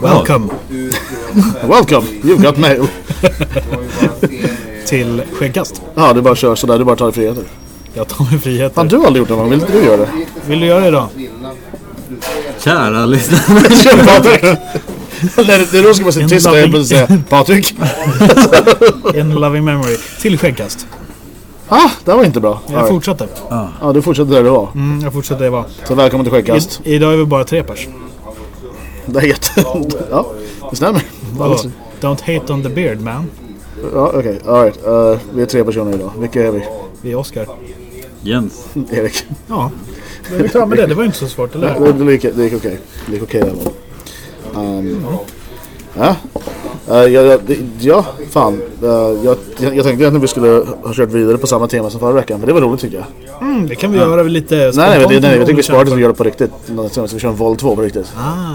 Welcome Welcome, you've got mail. till Skäggkast. Ja, du bara kör sådär, du bara tar dig friheter. Jag tar mig friheter. Fan, du har aldrig gjort det någon gång, vill inte du göra det? Vill du göra det idag? Kära lyssnare. Patrik! Nej, det då ska man En tyst och helt säga Patrik. En loving memory. Till Skäggkast. Ah, det var inte bra. Jag fortsätter. Ja, du fortsätter där du var. Mm, jag fortsätter det var. Så välkommen till Skäggkast. I, idag är vi bara tre pers. Det är jätte... Ja, det stämmer. Vadå? Don't hate on the beard man. Ja, okej. Alright. Uh, vi är tre personer idag. Vilka är vi? Vi är Oscar. Jens. Erik. Ja. Är vi klara med det. Det var inte så svårt, eller hur? Det, det gick, det okej. Det gick okej fall. Um, ja. Uh, ja, ja, det- ja, fan. Uh, jag, jag, tänkte att vi skulle ha kört vidare på samma tema som förra veckan. För det var roligt tycker jag. Mm, det kan vi göra lite Nej, nej, spontant nej, nej jag tycker vi sparar känner vi gör det på riktigt. Sen ska vi köra en Vol 2 på riktigt. Ah,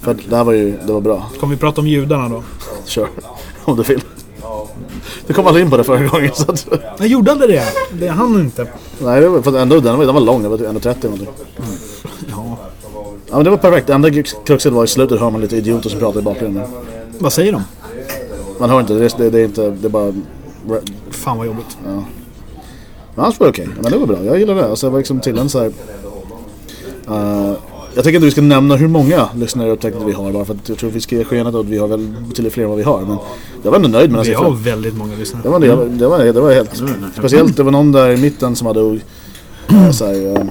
För det här var ju, det var bra. kommer vi prata om judarna då? Kör. Om du vill. Du kom aldrig in på det förra gången så att, Jag gjorde aldrig det. Det hann inte. Nej, det var, för ändå, den, var, den var lång. Den var typ 1.30 eller någonting. Ja. Ja men det var perfekt. Enda kruxet var i slutet hör man lite idioter som pratar i bakgrunden. Vad säger de? Man hör inte, det, det, det är inte, det är bara... Fan vad jobbigt. Men annars var det okej. Men det var bra, jag gillar det. Alltså det var liksom till en så här... eh, jag tycker inte vi ska nämna hur många lyssnare upptäckte vi har bara för att jag tror att vi ska ge skenet att vi har väl betydligt fler än vad vi har. Men jag var ändå nöjd med den Vi har väldigt många lyssnare. Det var, det, det, var, det var helt speciellt. Det var någon där i mitten som hade uh, så här, uh,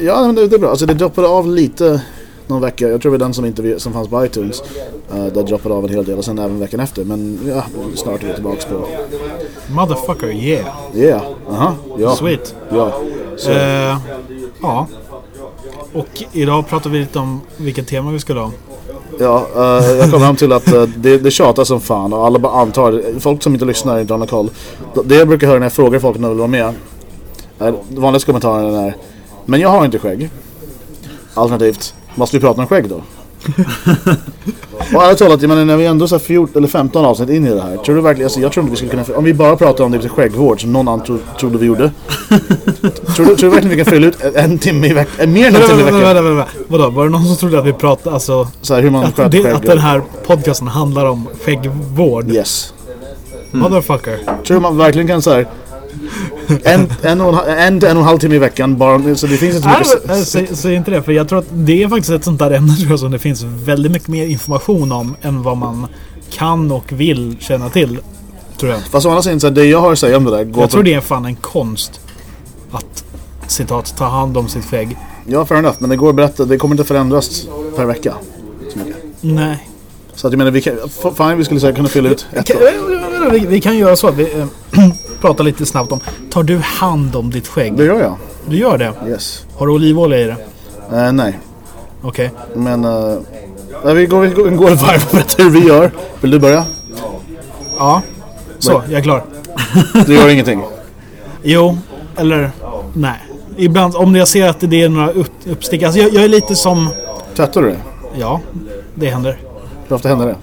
Ja men det, det är bra. Alltså det droppade av lite någon vecka. Jag tror det var den som, inte, som fanns på iTunes. Uh, där droppade av en hel del och sen även veckan efter. Men ja, snart är vi tillbaks på... Motherfucker, yeah. Yeah, aha, ja. Sweet. Ja. Så, Eh, ja. Och idag pratar vi lite om vilket tema vi skulle ha. ja uh, jag kom fram till att uh, det, det tjatas som fan och alla bara antar. Folk som inte lyssnar inte har någon koll. Det jag brukar höra när jag frågar folk om de vill vara med. Är, vanligaste kommentaren är Men jag har inte skägg. Alternativt Måste vi prata om skägg då? och ärligt talat, jag menar när vi ändå så här 14 eller 15 avsnitt in i det här. Tror du verkligen, alltså jag tror inte vi skulle kunna, om vi bara pratar om det skäggvård som någon annan tro, trodde vi gjorde. tror, du, tror du verkligen vi kan fylla ut en, timme i veckan, mer än en Vänta, timme i vänta, veckan? vänta, vänta. Vadå, var det någon som trodde att vi pratade, alltså Så här, hur man att, det, att den här podcasten handlar om skäggvård? Yes. Motherfucker. Tror du man verkligen kan så här en, en, och en, en och en halv timme i veckan bara, så det finns inte Nej, mycket... äh, säg, säg inte det, för jag tror att det är faktiskt ett sånt där ämne tror jag, som det finns väldigt mycket mer information om än vad man kan och vill känna till. Tror jag. Fast å andra sidan, det jag har att säga om det där går Jag tror det är fan en konst att citat ta hand om sitt skägg. Ja, fair enough. Men det går att berätta. Det kommer inte förändras per vecka. Nej. Så att jag menar, vi kan, f- fan vi skulle säga kunna fylla ut ett år. vi, vi kan göra så att vi äh, pratar lite snabbt om. Tar du hand om ditt Det skägg? gör jag. Du gör det? Yes. Har du olivolja i det? Eh, nej. Okej. Men... Uh, vi går, vi går, ett varv och berättar hur vi gör. Vill du börja? Ja. Så, jag är klar. Du gör ingenting. Jo, eller nej. Ibland om jag ser att det är några upp, uppstick. Alltså jag, jag är lite som... Tvättar du det? Ja, det händer. Hur ofta händer det?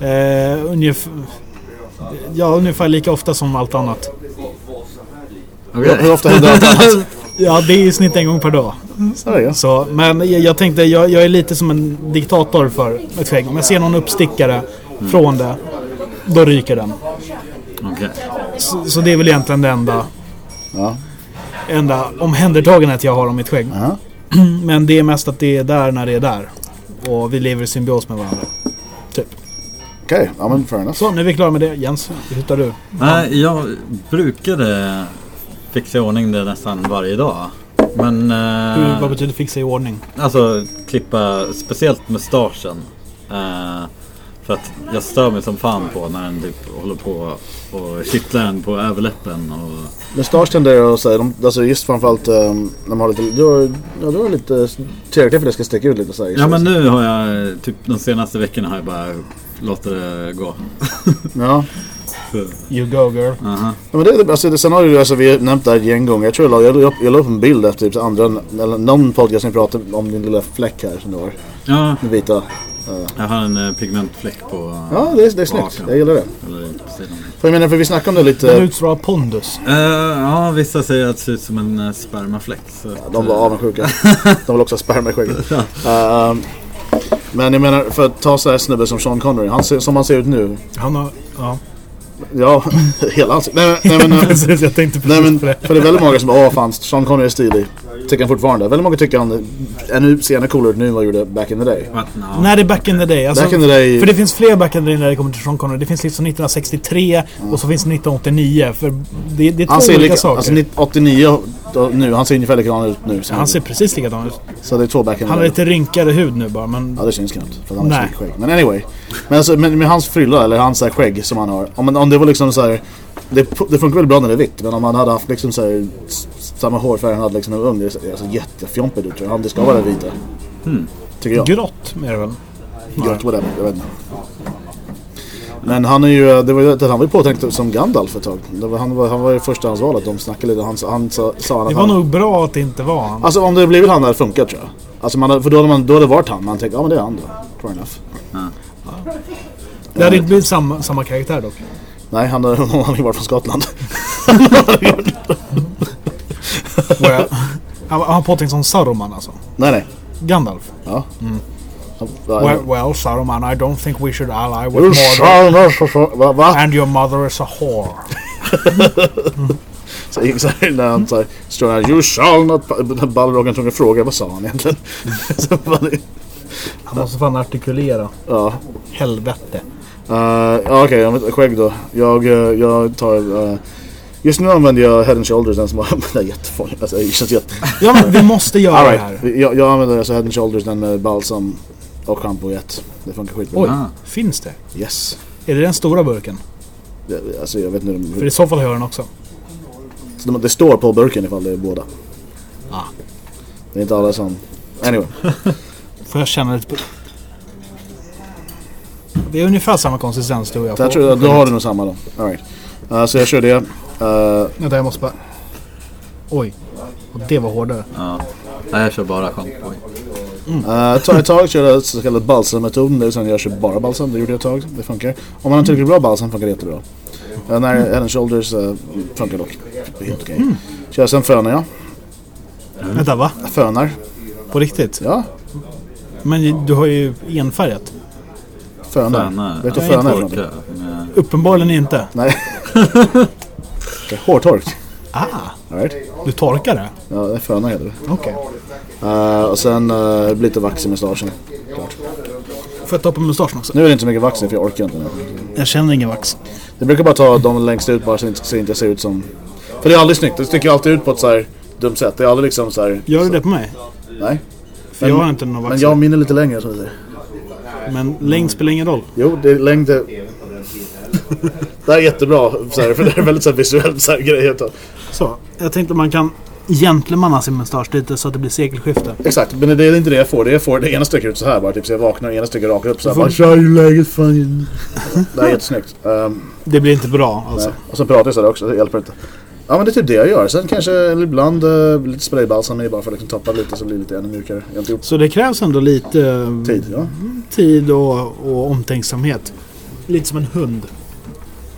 Eh, ungefär, ja, ungefär lika ofta som allt annat. Hur, hur ofta händer allt annat? Ja, det är i snitt en gång per dag. Så men jag, jag tänkte, jag, jag är lite som en diktator för ett skägg. Om jag ser någon uppstickare från det, då ryker den. Okej. Så, så det är väl egentligen det enda, ja. enda omhändertagandet jag har om mitt skägg. Aha. Men det är mest att det är där när det är där. Och vi lever i symbios med varandra. Okej, ja men fair enough. Så, nu är vi klara med det. Jens, hur hittar du? Nej, jag brukade fixa i ordning det nästan varje dag. Men... eh, Hur, vad betyder fixa i ordning? Alltså klippa speciellt mustaschen. Eh, för att jag stör mig som fan på när den typ håller på och kittlar en på överläppen. Och... Mustasch tenderar att säga, de, alltså just framförallt um, när man har lite, du har, ja, du har lite tillräckligt för att det ska sticka ut lite så här. Ja men nu har jag, typ de senaste veckorna har jag bara låtit det gå. Ja. You go girl. Aha. Ja, men det, alltså, det, sen har ju, alltså, vi nämnt det här ett gäng gånger. Jag tror jag la, jag, upp- jag la upp en bild efter typ, andra, eller någon podcast som pratade om din lilla fläck här som du har. Ja, Den vita. jag har en eh, pigmentfläck på... eh, Ja, det är, det är snyggt. Jag gillar det. Eller. För jag menar, för vi snackade om det Den lite. utstrålar pondus. Eh, ja, vissa säger att det ser ut som en uh, spermafläck. Så att, De var eh, avundsjuka. De vill också ha sperma i skägget. Men jag menar, för att ta så här snubbe som Sean Connery. Han ser, som han ser ut nu. Han har... Ja. Ja, hela ansiktet. Nej, nej, men, Precis, jag tänkte precis Nej men, på det. för det är väldigt många som bara åh fan, Sean Connery är stilig. Tycker han fortfarande. Väldigt många tycker han ännu, ännu coolare ut nu än vad han gjorde back in the day. What? No. Nej, det är back in the day. Alltså, Back in the day- För det finns fler back in the day när det kommer till Sean Connery. Det finns liksom 1963 och så finns det 1989. För det, det är två Han ser olika lika, saker. alltså 89 då, nu, han ser ungefär likadan ut nu. han ser precis likadan ut. Så det är två back in the Han har day. lite rynkigare hud nu bara, men... Ja det syns knappt. För han har skägg. Men anyway. Men alltså med, med hans frilla eller hans här, skägg som han har. Om, om det var liksom så här. Det, det funkar väl bra när det är vitt. Men om han hade haft liksom så här, samma hårfärg han hade liksom när han var ung. Det ser alltså, jättefjompigt ut tror jag. Han, det ska vara vita. Tycker jag. Grått är det väl? Gött, whatever. Jag vet inte. Men han är ju, det var ju, han var ju påtänkt som Gandalf ett tag. Det var, han, var, han var ju förstahandsvalet. De snackade lite. Han, han sa, sa han att Det var han, nog bra att det inte var han. Alltså om det blivit han hade det funkat tror jag. Alltså man, för då hade, man, då hade det varit han. Man tänkte, ja men det är han då. Fair enough. Det hade inte blivit samma, samma karaktär dock. Nej, han hade han hade ju varit från Skottland. Well, han var påtänkt som Saruman alltså. nej, nej. Gandalf. Ja. Mm. Well, well, Saruman, I don't think we should ally with Mordor. så- Va? va? And your mother is a whore. Så så här när han såhär står där. You shall not... Balrogen tog en fråga. Vad sa han egentligen? Så Han måste fan artikulera. ja. Helvete. Uh, Okej, jag vet- skägg då. Jag, eh, jag tar... eh, just nu använder jag Head and Shoulders. Den som har... det är jättefarligt. Alltså, det känns jätte... Ja men vi måste göra All det right. här. jag, jag använder alltså Head and Shoulders. Den med balsam och schampo i ett. Det funkar skitbra. Oj, Ah. finns det? Yes. Är det den stora burken? Det, alltså jag vet inte. För i så fall har jag den också. Så det, det står på burken ifall det är båda. Ah. Det är inte alla som... Anyway. Får jag känna lite på... Det är ungefär samma konsistens du och jag. Jag tror att då har du nog samma då. All right. Uh, så jag kör det. Uh, Vänta, jag måste bara... Oj. Och det var hårdare. Ja. Nej, jag kör bara schampo. uh, ta ett tag kör jag så kallad balsammetoden. Det vill säga jag kör bara balsam. Det gjorde jag ett tag. Det funkar. Om man har tillräckligt bra balsam funkar det jättebra. Uh, när Head and Shoulders uh, funkar dock helt okej. Kör sen fönar jag. Vänta, va? Fönar. På riktigt? Ja. Men du har ju enfärgat. Fönar. Fönar. Vet du vad fönar är för någonting? Uppenbarligen inte. Nej. okay, hårtork. Ah, right. du torkar det? Ja, det är fönar heter det. Okej. Uh, och sen uh, lite vax i mustaschen. Klart. Får jag ta på mustaschen också? Nu är det inte så mycket vax för jag orkar inte nu. Jag känner ingen vax. Jag brukar bara ta de längst ut bara så så det inte ser ut som... För det är aldrig snyggt. Det sticker alltid ut på ett så här dumt sätt. Det är aldrig liksom så här... Gör du det på mig? Nej. För jag har inte någon vax. Men jag min är lite längre så att säga. Men längd spelar ingen roll. Jo, det är längd... Det det här är jättebra så här, för det är väldigt så här, visuellt så här, grej. Så, jag tänkte man kan gentlemanna sin mustasch lite så att det blir sekelskifte. Exakt, men det är inte det jag får. Det jag får, det ena sticker ut så här bara. Typ så jag vaknar och ena sticker rakt upp så här. Bara, Tja, hur läget? Fan. Det här är jättesnyggt. Um, Det blir inte bra alltså. nej. Och sen pratar jag så här också, det hjälper inte. Ja men det är typ det jag gör. Sen kanske ibland uh, lite spraybalsam i bara för att liksom toppa lite så det blir lite ännu mjukare. Så det krävs ändå lite eh, tid. Ja. tid och, och omtänksamhet. Lite som en hund.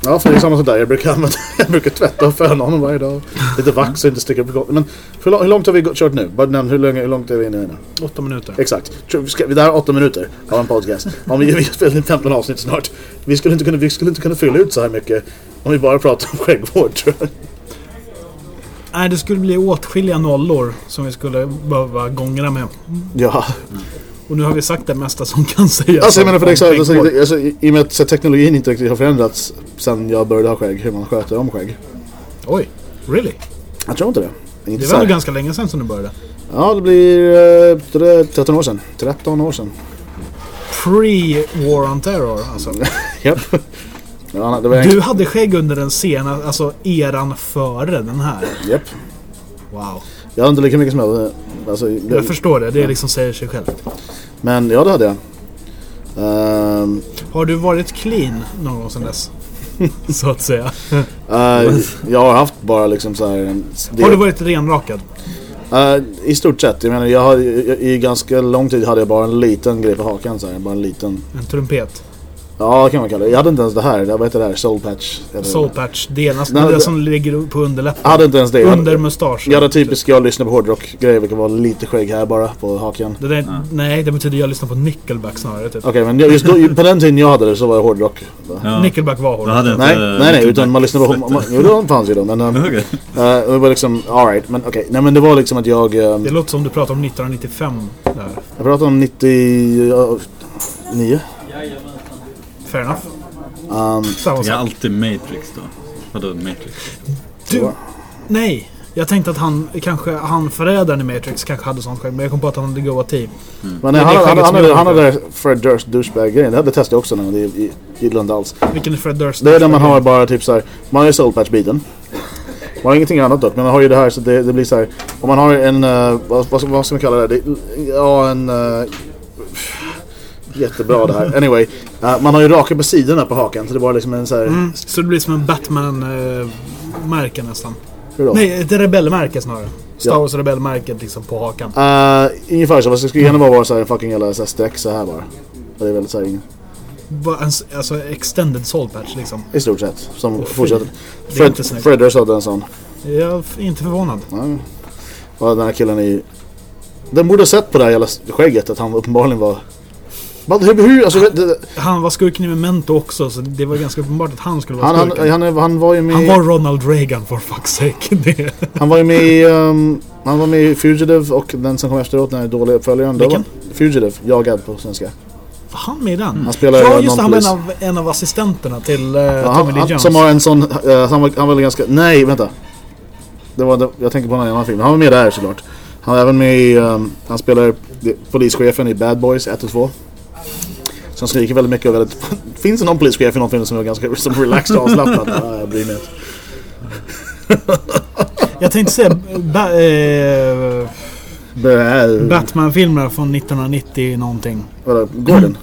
Ja, för det är samma sak där. Jag brukar, använda, jag brukar tvätta och föna honom varje dag. Lite vax och inte sticka i golvet. Men hur, lång- hur långt har vi gått- kört nu? Bara nämn hur, länge, hur långt är vi inne nu? Åtta minuter. Exakt. Ska, det här är åtta minuter av en podcast. Om vi, vi har spelat in 15 avsnitt snart. Vi skulle, inte kunna, vi skulle inte kunna fylla ut så här mycket om vi bara pratar om skäggvård tror jag. Nej, det skulle bli åtskilliga nollor som vi skulle behöva gångra med. Ja, Och nu har vi sagt det mesta som kan sägas. alltså jag menar för det exakt, alltså, alltså, i i och med att så, teknologin inte riktigt har förändrats sen jag började ha skägg, hur man sköter om skägg. Oj, really? Jag tror inte det. Inte Det var nog ganska länge sedan som du började. Ja, det blir eh, 13 år sedan. 13 år sedan. Pre-War on Terror alltså. Japp. Ja, Du hade skägg under den sena, alltså eran före den här. Japp. Wow. Jag har inte lika mycket som jag hade. Alltså, det, Jag förstår det, det liksom säger sig självt. Men ja, det hade jag. Ehm, Har du varit clean någon gång sedan dess? så att säga. Eh, jag har haft bara liksom så här... Det, Har du varit renrakad? Eh, I stort sett. Jag menar, jag har, i, i ganska lång tid hade jag bara en liten grej på hakan. Så här, bara en liten... En trumpet? Ja, det kan man kalla det. Jag hade inte ens det här. Vad heter det här? Soul patch? Soul patch. Det är nästan Nej, det som ligger på underläppen. Jag hade inte ens det. Jag Under hade, mustaschen. jag hade typiskt, jag lyssnar på hårdrock-grejer. Kan vara lite skägg här bara på hakan. Det där, Nej, det betyder jag lyssnar på Nickelback snarare. Typ. Okej, men just då, på den tiden jag hade det så var det hårdrock. Ja. Nickelback var Då hård. hade Nej, nej, nej, Nickelback utan man lyssnade på... Man, jo, det fanns ju då, men... Um, Okej. det var liksom, alright, men okej. Nej men det var liksom att jag... Um, Det låter som du pratar om 1995 där. jag pratade om 99... Fair enough. Um, Samma Jag är sak. alltid Matrix då. Vadå Matrix? Du, nej. Jag tänkte att han, kanske, han förrädaren i Matrix kanske hade sånt skägg. Men jag kom på att han hade goa team. men det nej, han, han, han, hade, jag han hade Fred Durst douchebag-grejen. Det hade jag testat också nu. Det är- gillade inte alls. Vilken är Fred Durst? Det är där man har bara typ såhär, man har ju soul patch biten. Man har ingenting annat dock, men man har ju det här så det, det blir så här. Om man har en, uh, vad, vad, ska, vad ska man kalla det? det ja, en... Uh, jättebra det här. Anyway, uh, man har ju raka på sidorna på hakan så det var liksom en så här. Mm, så det blir som en Batman-märke nästan. Hur då? Nej, ett rebellmärke snarare. Star Ja. Wars rebellmärket liksom på hakan. Uh, ungefär så, fast det skulle gärna vara så här en fucking jävla så här streck så här bara. Det är väldigt så här, Alltså extended soul patch liksom. i stort sett. Som fy. fortsätter. Är Fred, inte snyggt. Fred Durst hade en sån. Jag är inte förvånad. Ja. Och den här killen i... Den borde ha sett på det här jävla skägget att han uppenbarligen var... Men hur, hur, alltså, vet du, Han var skurken i Memento också så det var ganska uppenbart att han skulle vara han, han, skurken. han, är- han var ju med... Han var Ronald Reagan for fuck's sake. Det. Han var ju med i... Um, han var med i Fugitive och den som kom efteråt, den här dåliga uppföljaren. Vilken? Fugitive, jagad på svenska. Var han med i den? Han spelar ja, just det. Han var en av, en av assistenterna till uh, Ja, Tommy han, Lee han, Jones. som har en sån... eh, han, var, han var ganska... Nej, vänta. Det var, det, jag tänker på en annan film. Han var med där såklart. Han var även med i... Um, han spelar det- polischefen i Bad Boys 1 och 2. Som skriker väldigt mycket och väldigt... Finns det någon polischef i någon film som är ganska som relaxed och avslappnad? Ja, jag bryr mig inte. Jag tänkte säga ba, eh, Bä- Batman-filmer från 1990 någonting. Vadå, Gordon?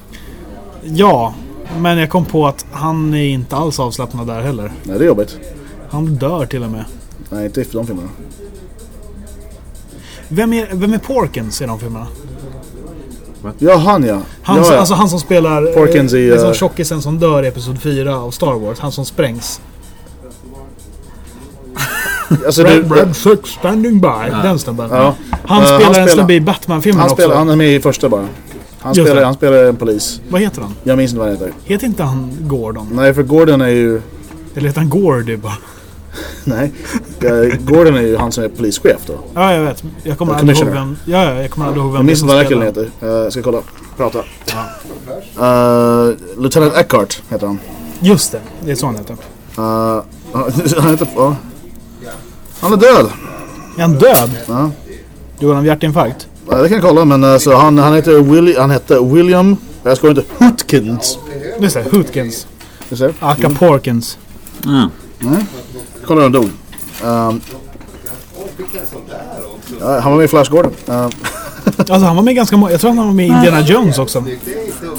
Ja, men jag kom på att han är inte alls avslappnad där heller. Nej, det är jobbigt. Han dör till och med. Nej, inte i de filmerna. Vem är, vem är Porkins i de filmerna? Ja, han ja. Han, ja, som, ja. Alltså han som spelar... Porkins i, eh, liksom eh, tjockisen som dör i Episod 4 av Star Wars. Han som sprängs. alltså, Red, du, Red Six standing by. Den snubben. Ja. Han Eh, spelar han en snubbe i Batman-filmen han, också. spelar, han är med i första bara. Han Just spelar, det. han spelar en polis. Vad heter han? Jag minns inte vad han heter. Heter inte han Gordon? Nej, för Gordon är ju... Eller heter han Gordy bara? Nej. Eh, Gordon är ju han som är polischef då. Ja, jag vet. Jag kommer Ja, aldrig ihåg vem... Ja, ja, jag kommer aldrig ihåg vem Jag minns det inte är vad som den killen heter. Jag ska kolla. Prata. Uh, Lieutenant Eckhart heter han. Just det, det är så han heter. Uh, han heter... ja. Han är död. Är han död? Ja. Dog han av hjärtinfarkt? Ja, det kan jag kolla men alltså, han, han, heter Willi, han hette William... Jag ska inte... Hutkins. Just det, Hootkins. Du? Aka Porkins. Mm. Kolla hur han dog. Um, ja, han var med i Flash Gordon. Uh, Alltså han var med ganska många. Jag tror han var med i Indiana Jones också.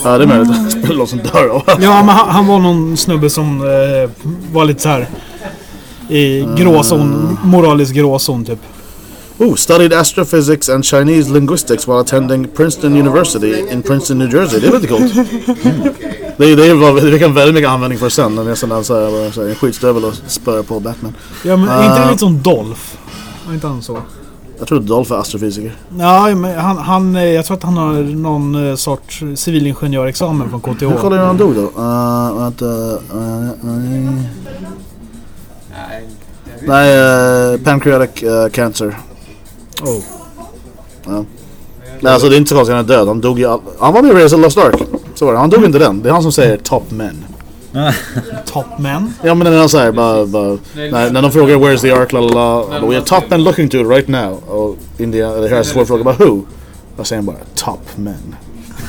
ja, det är möjligt. Det spelar någon som dör av. Ja, men han, han var någon snubbe som eh, var lite så här i gråzon, moralisk gråzon typ. Oh, studied astrophysics and Chinese linguistics while attending Princeton University in Princeton, New Jersey. Det är lite coolt. Det, det, var, det fick han väldigt mycket användning för sen. När jag sen så här, bara, en skitstövel och spöar på Batman. Ja, men är inte det Ah. lite som Dolph? Var inte han så? Jag tror Dolph är astrofysiker. Ja, men han, han, eh, jag tror att han har någon eh, sorts civilingenjörexamen från Hur KTH. kollade hur han dog då? Uh, vänta. Uh, uh, nej, uh, pancreatic uh, cancer. Oh. Nej, alltså det är inte så konstigt att han är död. Han dog ju... all- Han var med i Raiders of the Lost Ark. Så var det. Han dog inte den. Det är han som säger top men. Top men. Ja men när han säger bara, bara när, när de frågar where's the ark, la la la. We have top men looking to it right now. Och India, eller här är svår fråga, bara who? Och säger han bara top men.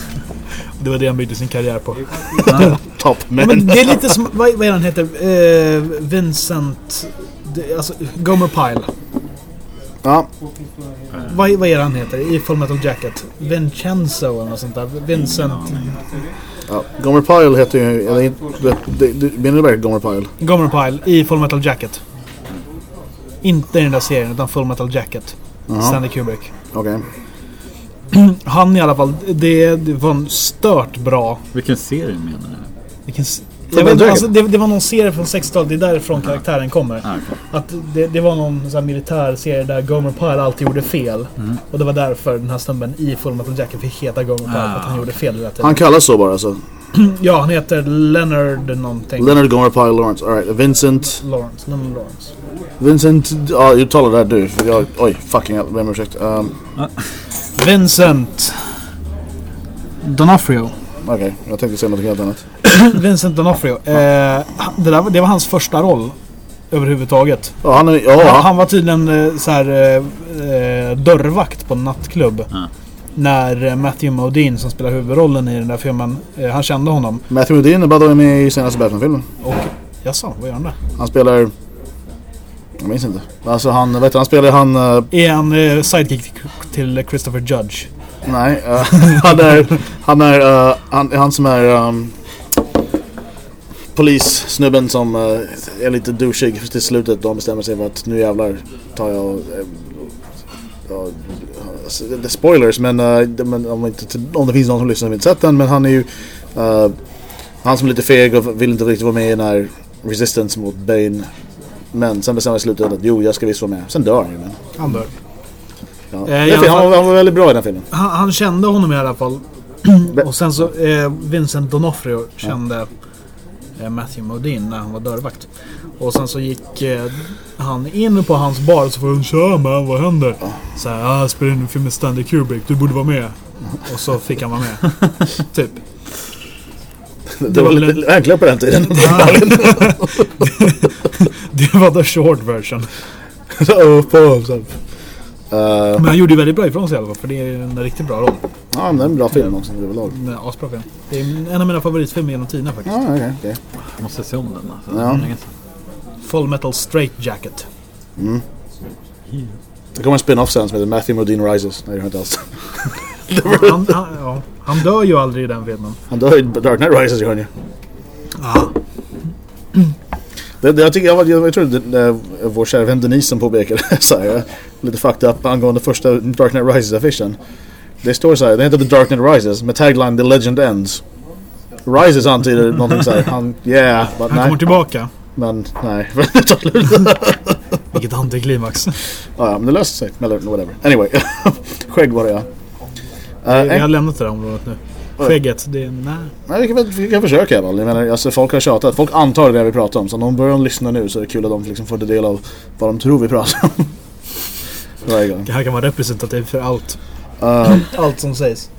Det var det han byggde sin karriär på. Top Ja, men. men det är lite som, vad, vad är han heter? Eh, Vincent... Det, alltså, Gomer Pyle. Ja, Vad, vad är det han heter i Full Metal Jacket? Vincenzo eller något sånt där. Vincent. ja. Gomer Pyle heter ju... Eller, inte- det- det- det- Menar du verkligen Gomer Pyle? Gomer Pyle i Full Metal Jacket. Inte i den där serien utan Full Metal Jacket. Stanley Kubrick. Okej. Han i alla fall, det, det var en stört bra Vilken serie menar du? Vilken, jag vet, inte, alltså, det, det var någon serie från 60-talet, det är därifrån karaktären kommer. Ah. Att det, det var någon sån här militär serie där Gomer Pyle alltid gjorde fel. Mm. Och det var därför den här snubben i Full Metal Jacket fick heta Gomer Pyle. Ah. För att han gjorde fel hela tiden. Han kallas så bara alltså. Ja, han heter Leonard någonting. Leonard Gomer Pyle Lawrence. Alright, Vincent... Lawrence. Leonard Lawrence. Vincent... Ja, uttala det där du. Jag, oj, fucking hell. Ber om ursäkt. Um, Vincent D'Onofrio. Okej, jag tänkte säga något helt annat. Vincent D'Onofrio. Eh, det, där, var- det var hans första roll. Överhuvudtaget. Ja, han är... Ja, Han, han, var tydligen eh, så här, eh, eh, dörrvakt på en nattklubb. Ja. När eh, Matthew Modine som spelar huvudrollen i den där filmen, eh, han kände honom. Matthew Modine är way med i senaste Batman-filmen. Och jaså, vad gör han där? Han spelar... Jag minns inte. Alltså han, vet du, han spelar han... eh, Är han eh, sidekick till- Christopher Judge? nej, eh, han är... Han är... han, han som är... Um, polissnubben som eh, är lite douchig till slutet. De bestämmer sig för att nu jävlar tar jag... och, ja, det är spoilers men, eh, men om, inte, om det finns någon som lyssnar som inte sett den. Men han är ju... eh, han som är lite feg och vill inte riktigt vara med i den här resistance mot Bane. Men sen bestämmer han i slutet att jo, jag ska visst vara med. Sen dör han ju men. Han dör. Ja. Eh, han, han var väldigt bra i den filmen. Han, han kände honom i alla fall. Och sen så eh, Vincent D'Onofrio kände eh, Matthew Modine när han var dörrvakt. Och sen så gick eh, han in på hans bar och så han Tja man, vad händer? Så här, ah, jag spelar in en film med Stanley Kubrick, du borde vara med. Och så fick han vara med. typ. Det, var lite enklare på den tiden. Det var the short version. Så. Eh, Men han gjorde ju väldigt bra ifrån sig i alla fall. För det är en riktigt bra roll. ja, men det är en bra film också överlag. Asbra film. Det är en av mina favoritfilmer genom tiderna faktiskt. Ja, okej. okej. Jag måste se om den alltså. Ja. Full Metal Straight Jacket. Det kommer en spin-off sen som heter Matthew Modine Rises. Nej, det har inte alls. Han, han, ja, han dör ju aldrig i den filmen. Han dör i Dark Knight Rises gör han ju. Ah. Det, det, jag, tycker, jag, jag, jag tror det, det, vår kära vän Denise som påpekade så här, lite fucked up angående första Dark Knight Rises-affischen. Det står så här, det heter The Dark Knight Rises med tagline The Legend Ends. Rises antyder någonting så här, han, yeah, Han nej. kommer tillbaka. Men nej, det tar slut. Vilket antiklimax. Ja, men det löser sig. Eller whatever. Anyway. Skägg var det ja. Uh, Vi har lämnat det där området nu. Skägget, det är... Nej. nej, vi, kan, vi kan försöka i alla fall. Jag menar, alltså, folk har tjatat. Folk antar det vi pratar om. Så om de börjar lyssna nu så är det kul att de liksom får ta del av vad de tror vi pratar om. Varje gång. Det här kan vara representativt för allt. Uh, Allt som sägs.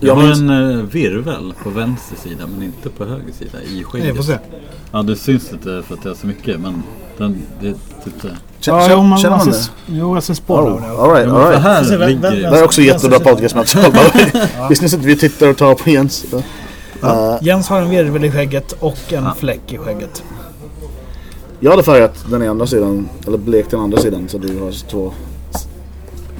Jag har en uh, virvel på vänster sida men inte på höger sida i Nej, skägget. vi får se. Ja det syns inte för att jag har så mycket men den, det är typ det. Känner, man, känner man det? Jo, jag ser spår Oh, det. Ja, men för alright. här ligger vem- Det här är också jättebra podcastmaterial. Visst ni att vi tittar och tar på Jens? Uh, Jens har en virvel i skägget och en fläck i skägget. jag hade färgat den ena sidan, eller blekt den andra sidan så du har två.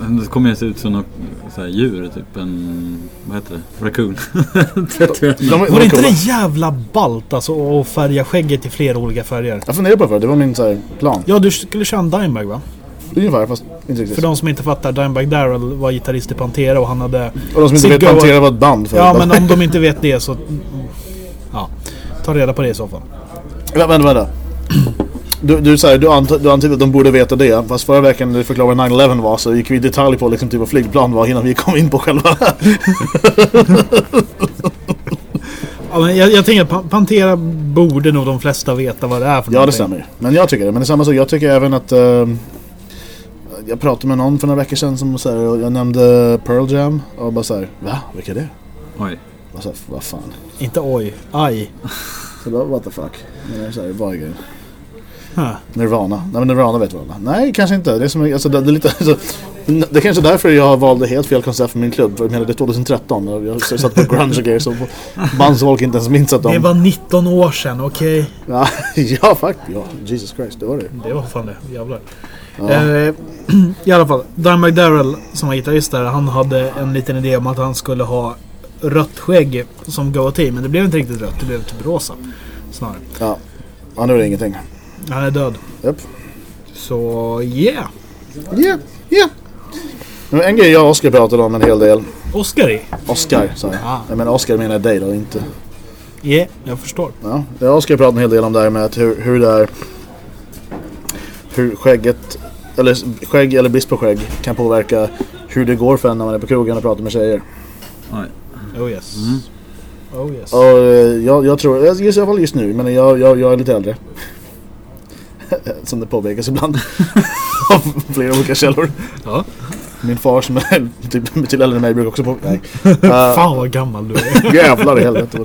Men Det kommer ju se ut som något så här djur, typ en, vad heter det? Raccoon. Det inte det jävla ballt alltså att färga skägget i flera olika färger? Jag funderade på det det var min så här, plan. Ja, du skulle köra en Dimebag va? Ungefär, fast inte riktigt. För de som inte fattar, Dimebag Darrell var gitarrist i Pantera och han hade... Och de som inte vet Pantera var ett band förut. Ja, men om de inte vet det så... Ja, ta reda på det i så fall. Vänta, vänta. Du, du, säger, du, ant, du antyder att de borde veta det. Fast förra veckan när du förklarade vad 9-11 var så gick vi i detalj på liksom, typ vad flygplan var innan vi kom in på själva... Ja, men jag, jag tänker att Pa- Pantera borde nog de flesta veta vad det är för ja, det någonting. stämmer ju. Men jag tycker det. Men det är samma sak. Jag tycker även att... ehm, jag pratade med någon för några veckor sedan som så här, jag nämnde Pearl Jam. Och bara såhär, va? Vilka är det? Oj. Och så här, vad fan? Inte oj, aj. Så bara, what the fuck? Men så här, vad är grejen? Huh. Nirvana. Nej men Nirvana vet vad alla. Nej kanske inte. Det är, som, alltså, det, det är lite... Alltså, det är kanske därför jag valde helt fel koncept för min klubb. Jag menar det är 2013 och jag satt på grunge och grejer band som folk inte ens minns att de... Det var 19 år sedan, okej? Ja, ja faktiskt. Ja, Jesus Christ, det var det. Det var fan det, jävlar. Ja. Eh, I alla fall, Dimebag Darrell som var gitarrist där, han hade en liten idé om att han skulle ha rött skägg som goatee. Men det blev inte riktigt rött, det blev typ rosa. Snarare. Ja. Ja, nu är det ingenting. Han är död. Japp. Så yeah. Yeah, yeah. Men en grej jag och Oskar pratade om en hel del. Oscar i. Oscar sa jag. Ah. Jag menar Oskar menar dig då, inte... Yeah, jag förstår. Ja, jag och Oskar pratade en hel del om det här med att hur, hur det är... Hur skägget, eller skägg eller brist på skägg kan påverka hur det går för en när man är på krogen och pratar med tjejer. Oh yes. Oh yes. Och eh, jag, jag tror, i alla fall just nu, men jag, jag, jag är lite äldre. Som det påpekas ibland. Av flera olika källor. Ja. Min far som är typ betydligt äldre än mig brukar också på... Nej. Uh, Fan vad gammal du är. jävlar i helvete.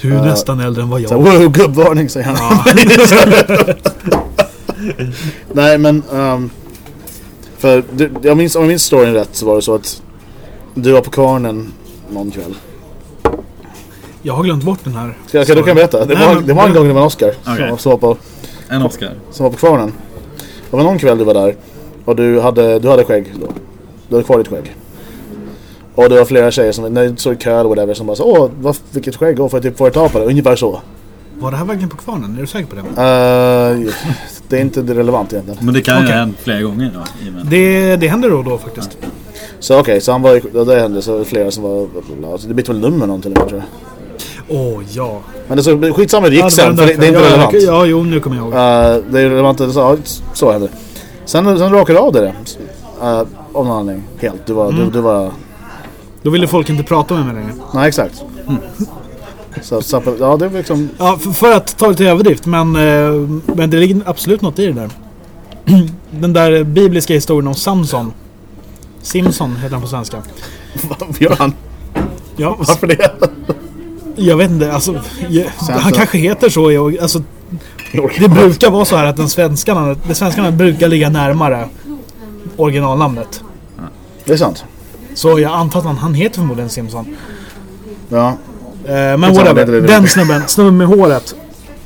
Du är nästan äldre än vad jag wow, gubbvarning säger han. Nej men, ehm, för du, jag minns, om jag minns storyn rätt så var det så att du var på kvarnen någon kväll. Jag har glömt bort den här. Ska, ska du kan berätta? Det Nej, var, men- det var en gång det var Oscar Okej. som, som, var på, En Oscar. som var på kvarnen. Det var någon kväll du var där och du hade, du hade skägg då. Du hade kvar ditt skägg. Och det var flera tjejer som när du såg i kö eller whatever som bara så, åh vad, vilket skägg, åh får jag typ få ta på det? Ungefär så. Var det här verkligen på kvarnen? Är du säker på det? Eh, det är inte det relevant egentligen. Men det kan ju Okej. ha hänt flera gånger då. Det, det händer då och då faktiskt. Så okej, så han var ju- det hände så var det flera som var, det bytte väl nummer någon till och med tror jag. Åh ja. Men det så, skitsamma det gick Ja, sen för det, är inte relevant. ja, jo nu kommer jag ihåg. Eh, det är relevant, så, ja, så hände. Sen, sen rakade du av det uh, av någon anledning. Helt. Du var, Mm. du, du var, Då ville folk inte prata med mig längre. nej exakt. Så, så, ja det var liksom, Ja, för, för att ta lite överdrift, men, eh, men det ligger absolut något i det där. Den där bibliska historien om Samson. Simson heter han på svenska. vad gör han? Ja, Varför det? Jag vet inte, alltså, jag, han så. kanske heter så. Jag, alltså, det brukar vara så här att den svenska namnet, det svenska namnet brukar ligga närmare originalnamnet. Det är sant. Så jag antar att han, han heter förmodligen Simson. Ja. Eh, men whatever. Den snubben, snubben med håret.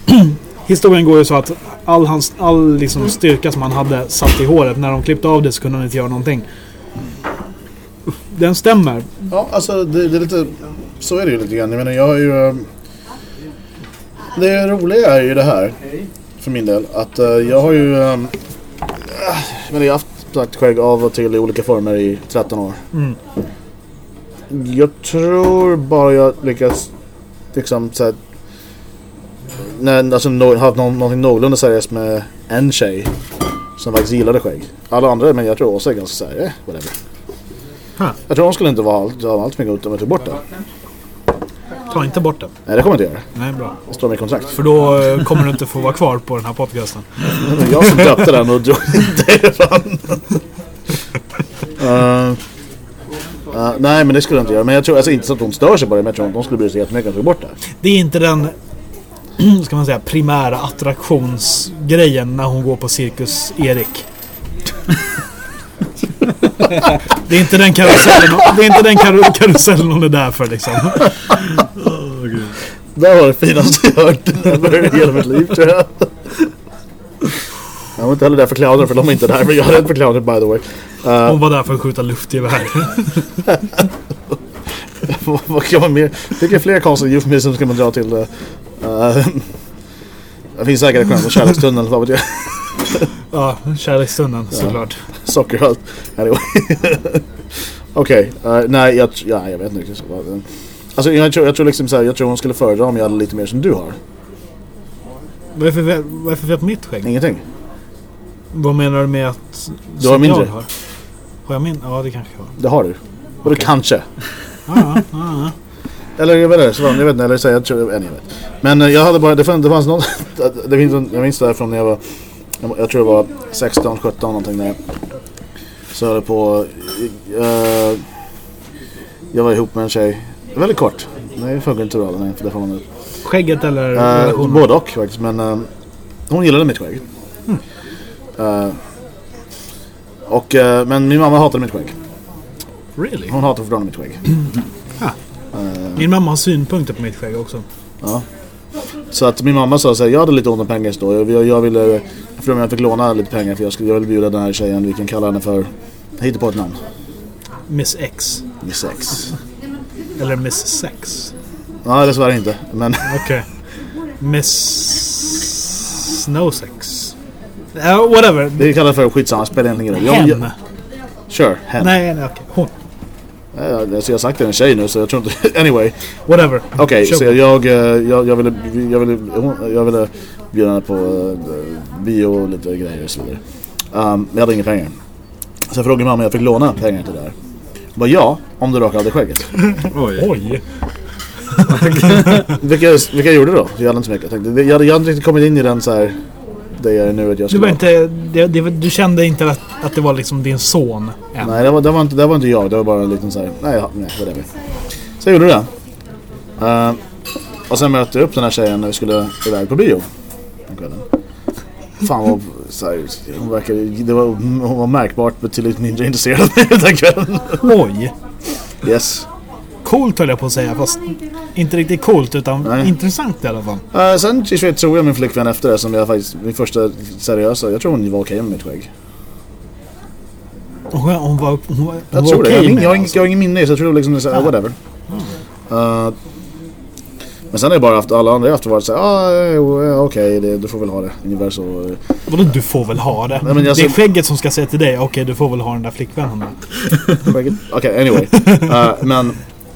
Historien går ju så att all, hans, all liksom styrka som han hade satt i håret, när de klippte av det så kunde han inte göra någonting. Den stämmer. Ja, alltså det, det är lite... Så är det ju lite grann. Jag menar, jag har ju... eh, Det roliga är ju det här. För min del. Att eh, jag har ju... eh, Jag menar, jag har haft sagt skägg av och till i olika former i 13 år. Mm. Jag tror bara jag lyckas liksom så här, när, alltså, nå, haft någon, någonting någorlunda seriöst med en tjej som faktiskt gillade skägg. Alla andra, men jag tror också är ganska såhär, eh, whatever. Huh. Jag tror hon skulle inte vara allt, allt för mycket om jag tog bort det. Ta inte bort det. Nej, det kommer jag inte göra. Nej, bra. Det står i kontrakt. För då eh, kommer du inte få vara kvar på den här podcasten. Det var jag som döpte den och drog inte fan. Uh, uh, nej, men det skulle jag inte göra. Men jag tror alltså, inte så att hon stör sig på det, men jag tror att hon skulle bry sig jättemycket om jag tog bort det. Det är inte den ska man säga, primära attraktionsgrejen när hon går på Cirkus Erik. Det är inte den karusellen, det är inte den kar karusellen hon är där för liksom. Det var det finaste jag hört i hela mitt liv tror jag. Jag var inte heller där för clowner för de är inte där. Men jag är rädd för clowner by the way. Uh, Hon var där för att skjuta luftgevär. vad- kan man mer? Vilka fler konstiga euphemisms ska man dra till? Uh, uh, det finns säkert en kärlekstunnel, vad vet jag. Ja, kärleksstunden såklart. Socker och allt. Anyway. Okej, eh, nej jag, ja, jag vet inte riktigt. Alltså jag tror, jag tror liksom så här, jag tror hon skulle föredra om jag hade lite mer som du har. Vad är, för, vad är för fel på mitt skägg? Ingenting. Vad menar du med att... Du har mindre. jag Har? har jag mindre? Ja, det kanske jag har. Det har du. Och du kanske. Ja, ja. Eller jag vet inte, så, jag vet inte, eller säga jag tror, jag vet. Men eh, jag hade bara, det fanns, det fanns något, det finns, en- jag minns det här från när jag var, jag, tror jag var 16, 17 någonting där. Så jag höll på, eh, jag var ihop med en tjej, väldigt kort. Nej, det funkar inte så bra för det ut. Skägget eller Uh, relationen? både och faktiskt, men eh, hon gillade mitt skägg. Eh, och, eh, men min mamma hatade mitt skägg. Really? Hon hatade fortfarande mitt skägg. Min mamma har synpunkter på mitt skägg också. Ja. Så att min mamma sa så här, jag hade lite ont om pengar då. Jag, jag, jag ville, om jag fick låna lite pengar för jag, skulle, jag ville bjuda den här tjejen, vi kan kalla henne för, jag hittar på ett namn. Miss X. Miss X. Eller Miss Sex. Ja, dessvärre inte. Men Okej. Miss... No Sex. Ja, whatever. det för skitsamma, spelar ingen roll. Hen. jag- Sure, hen. Nej, nej okej. Hon. Alltså jag har sagt det en tjej nu så jag tror inte... Anyway. Whatever. Okej, Kör så jag, eh, jag, jag, ville, jag, ville, jag ville bjuda henne på uh, bio och lite grejer och så vidare. Um, men jag hade inga pengar. Så jag frågade mamma om jag fick låna pengar till det här. Hon bara ja, om du rakar av dig skägget. Oj. Oj. vilka, vilka jag gjorde då? Jag hade inte så mycket. Jag, tänkte, jag, hade, jag hade inte riktigt kommit in i den så här det jag är nu att jag Du, skulle var inte, det, det, var- du kände inte att, att det var liksom din son än? Nej, det var, det, var inte, det var inte jag. Det var bara en liten så här. Nej, ja, nej whatever. Så jag gjorde det. Uh, och sen mötte jag upp den här tjejen när vi skulle iväg på bio. Fan vad så här, hon verkade, det var, hon var märkbart betydligt mindre intresserad av mig den kvällen. Oj. Yes. Coolt höll jag på att säga, fast inte riktigt coolt utan Nej. intressant i alla fall. Uh, sen tror jag min flickvän efter det som jag faktiskt, min första seriösa, jag tror hon var okej med mitt skägg. Hon, hon var, hon var, hon Jag var det. okej Jag, har ingen- med jag, det, alltså. jag har ingen minne så jag tror liksom det är såhär, whatever. Uh, men sen har jag bara haft, alla andra jag haft varit såhär, ah, eh, okej det- du får väl ha det. Ungefär så. eh. Vadå du får väl ha det? Nej, jag det är skägget som ska säga till dig, okej du får väl ha den där flickvännen. Okej, anyway. Uh, men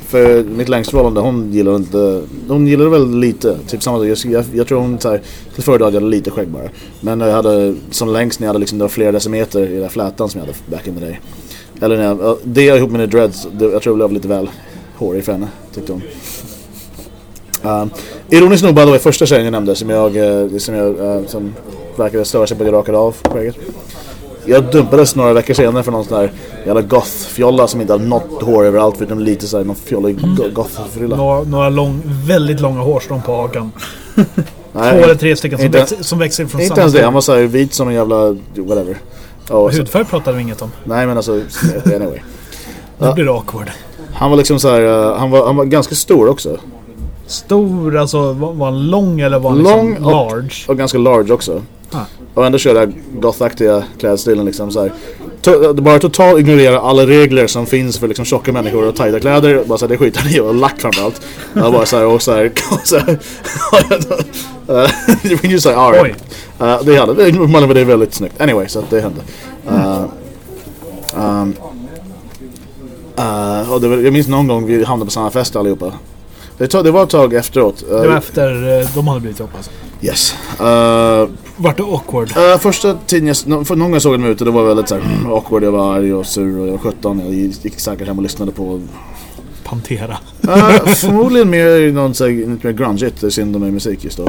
för mitt längsta förhållande, hon gillar inte, hon gillar det väl lite. Typ samma jag, jag, jag tror hon såhär, till föredrar att jag hade lite skägg bara. Men jag hade, som längst när jag hade liksom, det var flera decimeter i den där flätan som jag hade back in the day. Eller när jag, ja, det ihop med the dreads, det, jag tror det blev lite väl hårig för henne, tyckte hon. Um, ironiskt nog by the way, första tjejen jag nämnde som jag, eh, som, jag eh, som verkade störa sig på jag rakade av skägget. Jag dumpades några veckor senare för någon sån där jävla goth-fjolla som inte hade något hår överallt förutom lite såhär någon fjollig go- goth-frilla. Några, några lång, väldigt långa hårstrån på hakan. Nej, Två eller tre stycken som, inte- växer, som växer från Inte samma ens det, han var såhär vit som en jävla whatever. Oh, Hudfärg pratade vi inget om. nej men alltså, anyway. Nu blir det awkward. Han var liksom såhär, han, var, han var ganska stor också. Stor, alltså var, var han lång eller var han Lång liksom och- large? Och ganska large också. Ah. Och ändå kör här gothaktiga klädstilen liksom så här. To- bara totalt ignorera alla regler som finns för liksom tjocka människor och tajta kläder. Bara så här, det skiter han i och lack framförallt. Och bara så här och så här. så här Eh, Det finns ju såhär, alright. Uh, det hände, det, man, det väldigt snyggt. Anyway, så att det hände. Uh, um, uh, och det var, jag minns någon gång vi hamnade på samma fest allihopa. Det, tog, det var ett tag efteråt. Det var efter eh, de hade blivit ihop alltså. Yes. Uh, Vart det awkward? Uh, första tiden jag, för någon gång jag såg dem ute, det var väldigt såhär mm, awkward, jag var arg och sur och jag var 17. Jag gick säkert hem och lyssnade på... Pantera. Uh, förmodligen mer någon såhär, lite mer grungeigt, det är synd om mig musik just då.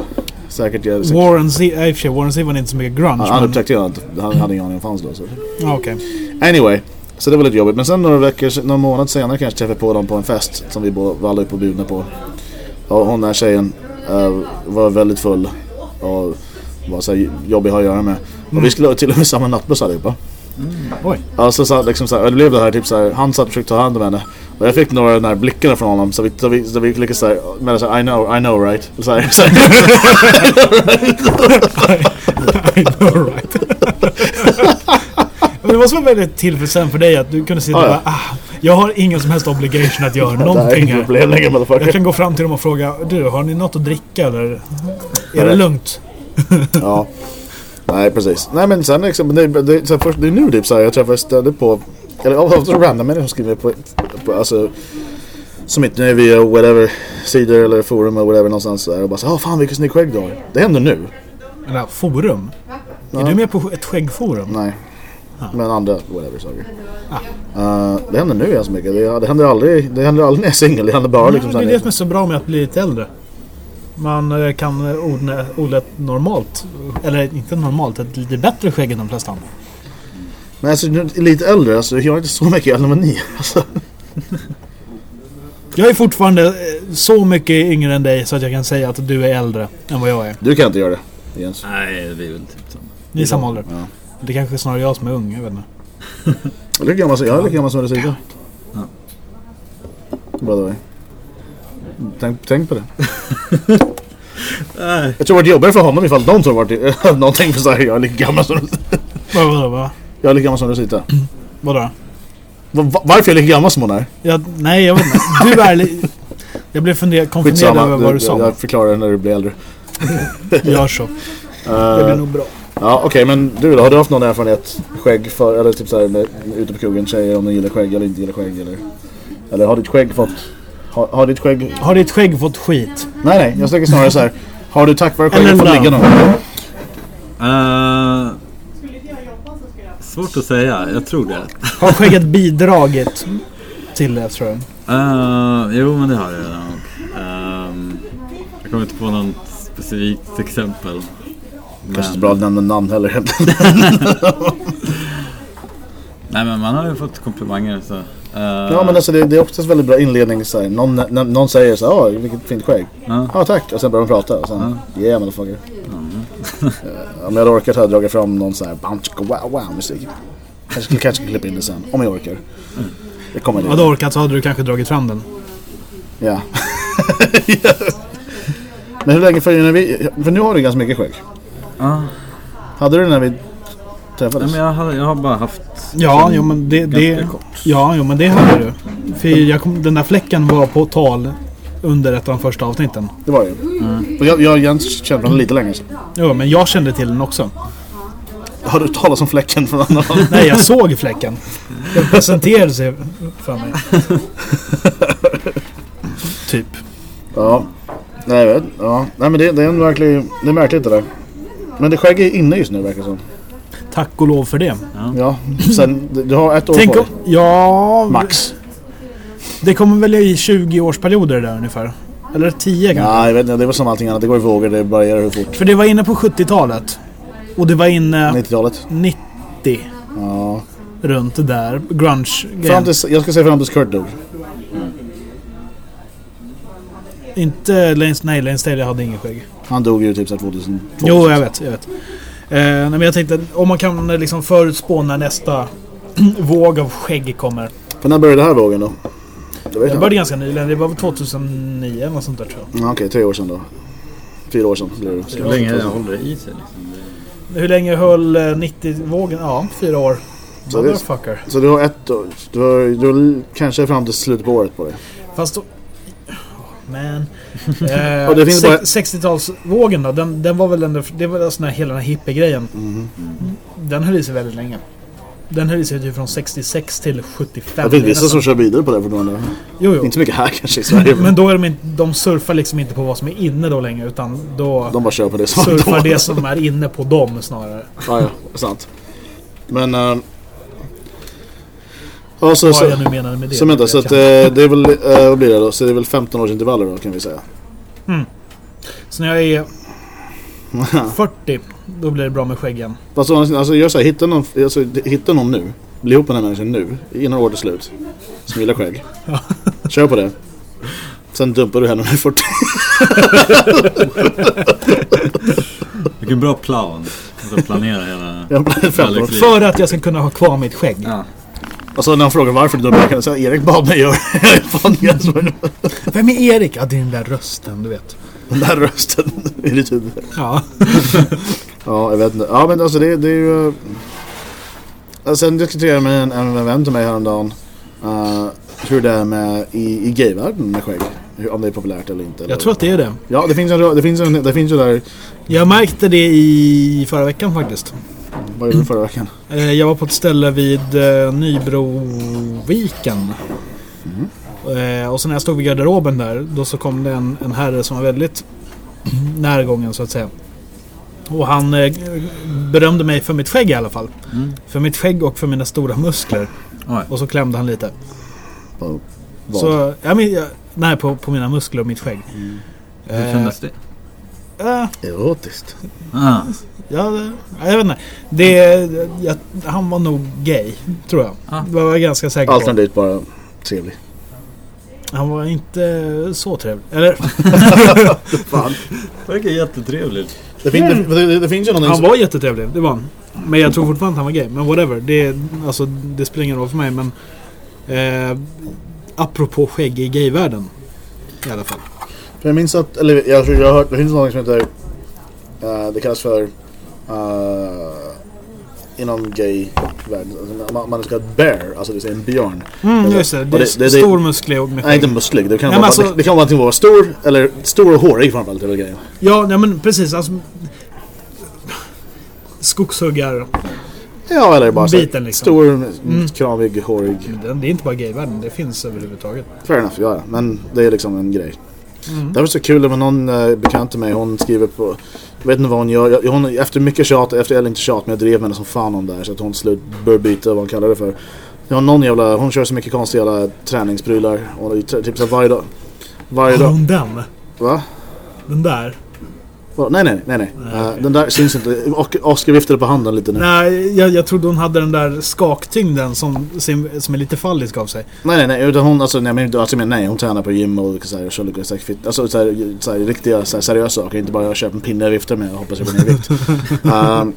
Säkert jag... Säkert, Warren Z, i och för sig, Warren Z var inte så mycket grunge. han, han men- upptäckte jag att han hade ingen aning om fanns då. Så. Okej. Anyway, så det var lite jobbigt. Men sen några veckor, någon månad senare kanske träffade jag på dem på en fest som vi var alla och bjudna på. Och hon den här tjejen uh, var väldigt full och var så här jobbig att ha att göra med. Och vi skulle till och med samma nattbuss allihopa. Oj. Alltså så, liksom så här, det blev det här typ så här, han satt och försökte ta hand om henne. Och jag fick några av de här blickarna från honom så vi, så vi, så vi lyckades såhär, men så här, I know, I know right. Så här, så här. I know right. Men det måste vara väldigt tillfredsställande för dig att du kunde sitta och Ja, bara ja. ah, Jag har ingen som helst obligation att göra Det någonting här. problem längre Jag kan gå fram till dem och fråga Du, har ni något att dricka eller? Är det Nej. lugnt? Ja. Nej precis. Nej men sen liksom, det, det, så här, först, det är nu typ såhär, jag träffar ständigt på, eller ofta random människor som skriver på, på alltså som inte är via whatever sidor eller forum eller whatever någonstans där och bara så, åh fan vilken snygg skägg du har. Det händer nu. Eller forum? Är du med på ett skäggforum? Nej. Men andra whatever saker. Uh, det händer nu ganska mycket. Det, det händer aldrig, det händer aldrig när jag är singel. Det händer bara liksom Ja, det är det som är så bra med att bli lite äldre. Man eh, kan eh, odla, odla ett normalt, eller inte normalt, ett lite bättre skägg än de flesta andra. Men alltså nu- lite äldre, alltså jag är inte så mycket äldre än ni alltså. Jag är fortfarande så mycket yngre än dig så att jag kan säga att du är äldre än vad jag är. Du kan inte göra det. Jens. Nej, vi är väl typ samma. Ni är samma ålder. Ja. Det kanske är snarare jag som är ung, jag vet inte. Jag är lika gammal som- jag är lika gammal som Ulrika. Ja. By the way. Tänk, tänk på det. Nej. Jag tror det varit jobbigare för honom ifall de tror varit någonting för såhär, jag är lika gammal som Vadå, vadå, vadå? Jag är lika gammal som Rosita. vadå? Va- va- varför är jag lika gammal som hon är? Jag, nej, jag vet inte. Du är li- Jag blev funder- konfunderad över vad du jag, sa. jag förklarar när du blir äldre. Gör så. Det blir nog bra. Ja okej men du då, har du haft någon erfarenhet skägg för, eller typ såhär när- ute på krogen, tjejer om de gillar skägg eller inte gillar skägg eller? Eller har ditt skägg fått, har, har ditt skägg, Har ditt skägg fått skit? nej nej jag tänker snarare så här. Har du tack vare skägget fått ligga någon? Eh, svårt att säga, jag tror det. Har skägget bidragit till det tror jag? Eh, jo men det har jag nog. Ehm, jag kommer inte på något specifikt exempel. Kanske inte bra att nämna namn heller. Nej men man har ju fått komplimanger så. eh, ja men alltså det, det är oftast väldigt bra inledning så här. Någon, någon säger så här, "Åh, vilket fint skägg. Ja. Ja tack, och sen börjar de prata och sen, yeah motherfucker. Eh, Om jag hade orkat hade jag dragit fram någon sån här bam, chicka, wow wow musik. Kanske skulle kanske klippa in det sen, om jag orkar. Det kommer det. Hade du orkat så hade du kanske dragit fram den. Ja. Men hur länge för, när vi, för nu har du ganska mycket skägg. Ja. Hade du det när vi Nej, träffades? men jag, har, jag har bara haft Ja, jo, men det... det ja, jo, men det hade du. För jag kom, den där fläcken var på tal under ett av de första avsnitten. Det var det ju. Och jag, jag Jens känt varandra lite länge sedan. Jo, men jag kände till den också. Har du talat om fläcken från annan håll? Nej, jag såg fläcken. Den presenterade sig för mig. typ. Ja. Nej jag vet. Ja. Nej men det, det är en verklig, det är märkligt det där. Men det skägg är inne just nu verkar det som. Tack och lov för det. Ja. Sen, du- har ett år Tänk på dig. Ja... Max. Det kommer väl i 20-årsperioder där ungefär. Eller 10 kanske. Ja jag vet inte, det var som allting annat. Det går i vågor, det varierar hur fort. För det var inne på 70-talet. Och det var inne 90-talet. 90. Ja. Runt där. Grunge Fram tills, jag ska säga fram tills Kurt dog. Inte Lane, nej, Lane Staley hade ingen skägg. Han dog ju typ såhär 2002. Jo, jag vet. Jag vet. Eh, nej, men jag tänkte om man kan eh, liksom förutspå när nästa våg av skägg kommer. För när började den här vågen då? Det vet jag började ganska nyligen. Det var väl 2009 eller något sånt där tror jag. Ja, Okej, tre år sedan då. Fyra år sedan blir det. Hur länge håller det i sig liksom. Hur länge höll eh, 90-vågen? Ja, fyra år. Så det-. Så du har ett år. Du har, du har kanske fram till slutet på året på dig. Fast då... Man. Eh, Och det finns bara- 60-talsvågen då, den, den var väl ändå... Det var sån här, hela den här hippie-grejen. Mhm. Den höll i sig väldigt länge. Den höll i sig typ från 66 till 75. Det finns vissa som kör vidare på det fortfarande. Jo, jo. Inte mycket här kanske i Sverige. Men då är de inte... De surfar liksom inte på vad som är inne då längre utan då de bara kör på det som surfar det som är inne på dem snarare. Ja, ja. Sant. Men... Uh, ja, så, Vad så, jag nu menade med det. så vänta, så att, eh, det är väl, eh, vad blir det då? Så det är väl 15 års intervaller då kan vi säga. Så när jag är 40, då blir det bra med skägg igen. Fast alltså gör så här, hitta någon, alltså, hitta någon nu. Bli ihop med den här människan nu, innan året är slut. Som gillar skägg. Kör på det. Sen dumpar du henne när du är 40. Vilken bra plan. Alltså planera hela... Jag blir 15 år. För att jag ska kunna ha kvar mitt skägg. Ja. Och så när han frågar varför du jag säga Erik bad mig göra det. Vem är Erik? Ja, det är den där rösten, du vet. Den där rösten i ditt huvud. Ja. Ja, jag vet inte. Ja, men alltså det, det är ju... Uh, sen diskuterade jag med en, en vän till mig häromdagen. Uh, hur det är med i, i gayvärlden med skägg. Om det är populärt eller inte. Eller. Jag tror att det är det. Ja, det finns, en, det, finns en, det finns ju där... Jag märkte det i förra veckan faktiskt. Vad gjorde du förra veckan? Eh, Jag var på ett ställe vid eh, Nybroviken. Eh, Och så när jag stod vid garderoben där, då så kom det en, en herre som var väldigt närgången så att säga. Och han eh, berömde mig för mitt skägg i alla fall. Mm. För mitt skägg och för mina stora muskler. Oj. Och så klämde han lite. Vad? Vad? Så, men, jag, nej, på, på mina muskler och mitt skägg. Hur kändes det? Eh, Erotiskt. Ah. Ja, jag vet inte. Det, jag, han var nog gay, tror jag. Ah. Det var jag ganska säker på. Alternativt bara trevlig. Han var inte så trevlig. Eller, Fan. Verkar jättetrevligt. Det, fin, det, det, det finns ju någonting han som... var jättetrevlig, det var han. Men jag tror fortfarande att han var gay. Men whatever, det, alltså, det spelar ingen roll för mig. Men eh, apropå skägg i gayvärlden. I alla fall. För jag minns att, eller jag, jag har hört, det finns något som heter, eh, det kallas för, eh, inom gay-världen, alltså, man, man ska bear, alltså det är en björn. Mm, just det. Och Det är stor musklig och med Nej inte musklig, det kan, Nej, vara, alltså- det kan vara antingen vara stor, eller stor och hårig framförallt är väl grejen. Ja, nej, men precis. Alltså, skogshuggar. Ja eller bara så Biten liksom. stor, mm. kramig, hårig. Det det är inte bara gayvärlden, det finns överhuvudtaget. Fair enough, ja, ja. men det är liksom en grej. Mm. Det var så kul, det var någon eh, bekant till mig, hon skriver på jag vet inte vad hon gör, jag, hon, efter mycket tjat, efter eller inte tjat, men jag drev henne som fan om det här så att hon slut bör byta vad hon kallar det för. Var någon jävla, hon kör så mycket konstiga jävla träningsprylar, och typ så varje dag. Varje dag. hon den? Va? Den där? Va? Nej nej nej nej. Eh, den där syns inte. Oskar viftade på handen lite nu. Nej, jag, jag trodde hon hade den där skaktyngden som, som är lite fallisk av sig. Nej nej nej, utan hon alltså, nej, men, alltså nej, hon tränar på gym och så här, kör lite så här, fit, alltså så här, så här, riktiga så här, seriösa saker, inte bara köpa en pinne och vifta med och hoppas jag går ner i vikt. Ehm,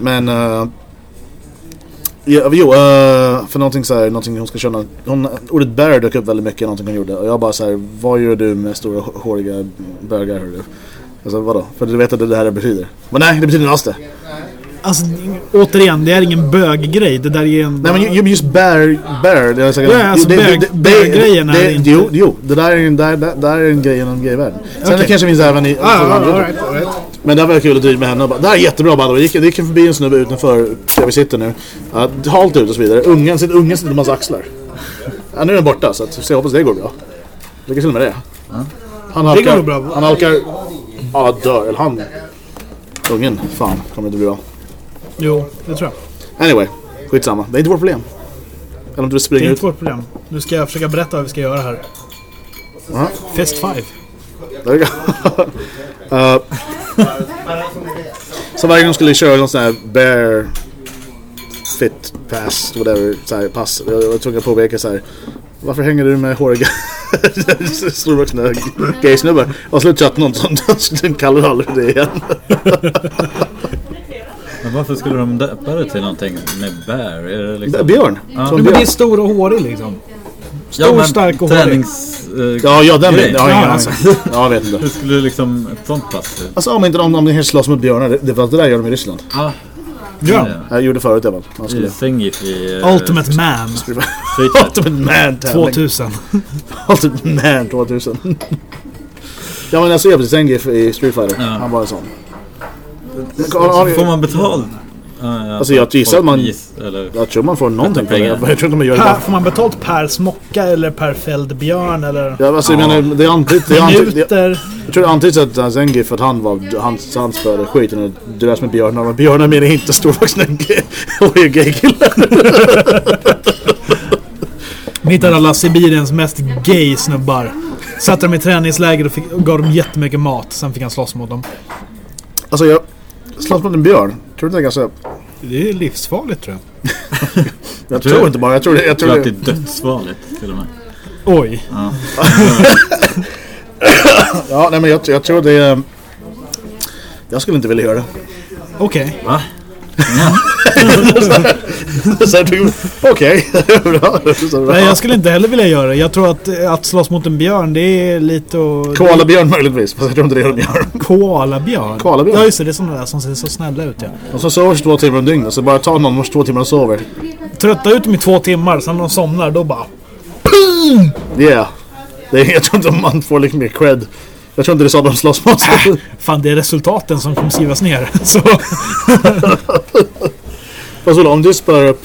men uh, ja, jo, för någonting så här, någonting hon ska känna, hon, ordet bear dök upp väldigt mycket i någonting hon gjorde och jag bara så här, vad gör du med stora hå- håriga bögar hör du? Alltså vadå? För du vet att det det här betyder. Men nej, det betyder inte alls det. Alltså, återigen, det är ingen böggrej. Det där är en... Nej men ju- ju- just bear, bear det är säkert... Ja, alltså det- det- det- det- bear-grejen är det- inte- Jo, jo, det där är en, där, där, där är en grej inom gayvärlden. Sen det Okej. kanske finns även i... Ah, ah, all right, all right. Men det var kul att driva med henne bara, det här är jättebra bara. Det gick, det gick förbi en snubbe utanför där vi sitter nu. Uh, halt ut och så vidare. Ungen sitter, ungen sitter på hans axlar. Ja, nu är den borta så, att, så jag hoppas det går bra. Lycka till med det. Han halkar, går nog bra. Han halkar... Ja, dör. Eller han... Ungen, fan, kommer inte bli bra. Jo, det tror jag. Anyway, skitsamma. Det är inte vårt problem. Eller om du vill Det springa är ut. inte vårt problem. Nu ska jag försöka berätta vad vi ska göra här. Ja. Fest 5. There you go. uh, så varje gång jag skulle köra någon sån här bear fit pass, whatever, så här, pass. Jag var tvungen att påpeka så här. Varför hänger du med håriga storvuxna gaysnubbar? Och så tröttnade någon sån, kallar aldrig det igen. Men varför skulle de döpa det till någonting med bear? Är det liksom... Björn. Ja. Som men det är björn. stor och hårig liksom. Ja, Stor, men stark och hårig. tränings... eh, Ja, ja, den grej. biten. Ja, Ja, ingen alltså. Ja, jag vet inte. Hur skulle liksom ett sånt pass... Alltså om inte de, om de slåss mot björnar, det, det, var det där gör de i Ryssland. Ah, Ja. Jag gjorde förut i alla fall. Man skulle... Sengif i... eh, Ultimate Man Street. Ultimate Man tävling. 2000. Ultimate Man 2000. ja men jag ser precis en GIF i Street Fighter. Ja. Han var en sån. Men, har, har, Får man betalt? Ja, Alltså, jag gissar folk man- giss- eller... jag tror man får någonting för det. pengar. Jag tror inte man gör det Per, får man betalt per smocka eller per fälld björn eller Ja, alltså, jag menar, det är antytt, det är antytt, jag, minuter? jag tror det antyds att uh, Zengif att han var, han, han spöade skiten och drös med björnar. Men björnar menar inte storvuxna och är gaykillar. Hittade alla Sibiriens mest gay snubbar. Satte dem i träningsläger och, fick, och gav dem jättemycket mat. Sen fick han slåss mot dem. Alltså jag slåss mot en björn. Tror du det är ganska... Det är livsfarligt tror jag. Jag tror- tror inte bara, jag tror det. Jag Jag tror att det är dödsfarligt till och med. Oj. Ja, nej men jag, jag tror det är... Jag skulle inte vilja göra det. Okej. Va? Så jag tycker, okej, bra. Nej, jag skulle inte heller vilja göra det. Jag tror att, att slåss mot en björn, det är lite och... Koalabjörn möjligtvis, fast jag tror inte det är de gör. Koalabjörn? Koalabjörn? Ja just det, det är sådana där som ser så snälla ut ja. Och så sover två timmar om dygnet, så bara ta någon vars två timmar och sover. Trötta ut dem i två timmar, sen när de somnar då bara... Yeah. Det är, jag tror inte man får lika mycket cred. Jag tror inte det är så de slåss mot. Äh, fan det är resultaten som kommer skrivas ner. Så... Fast om du spöar upp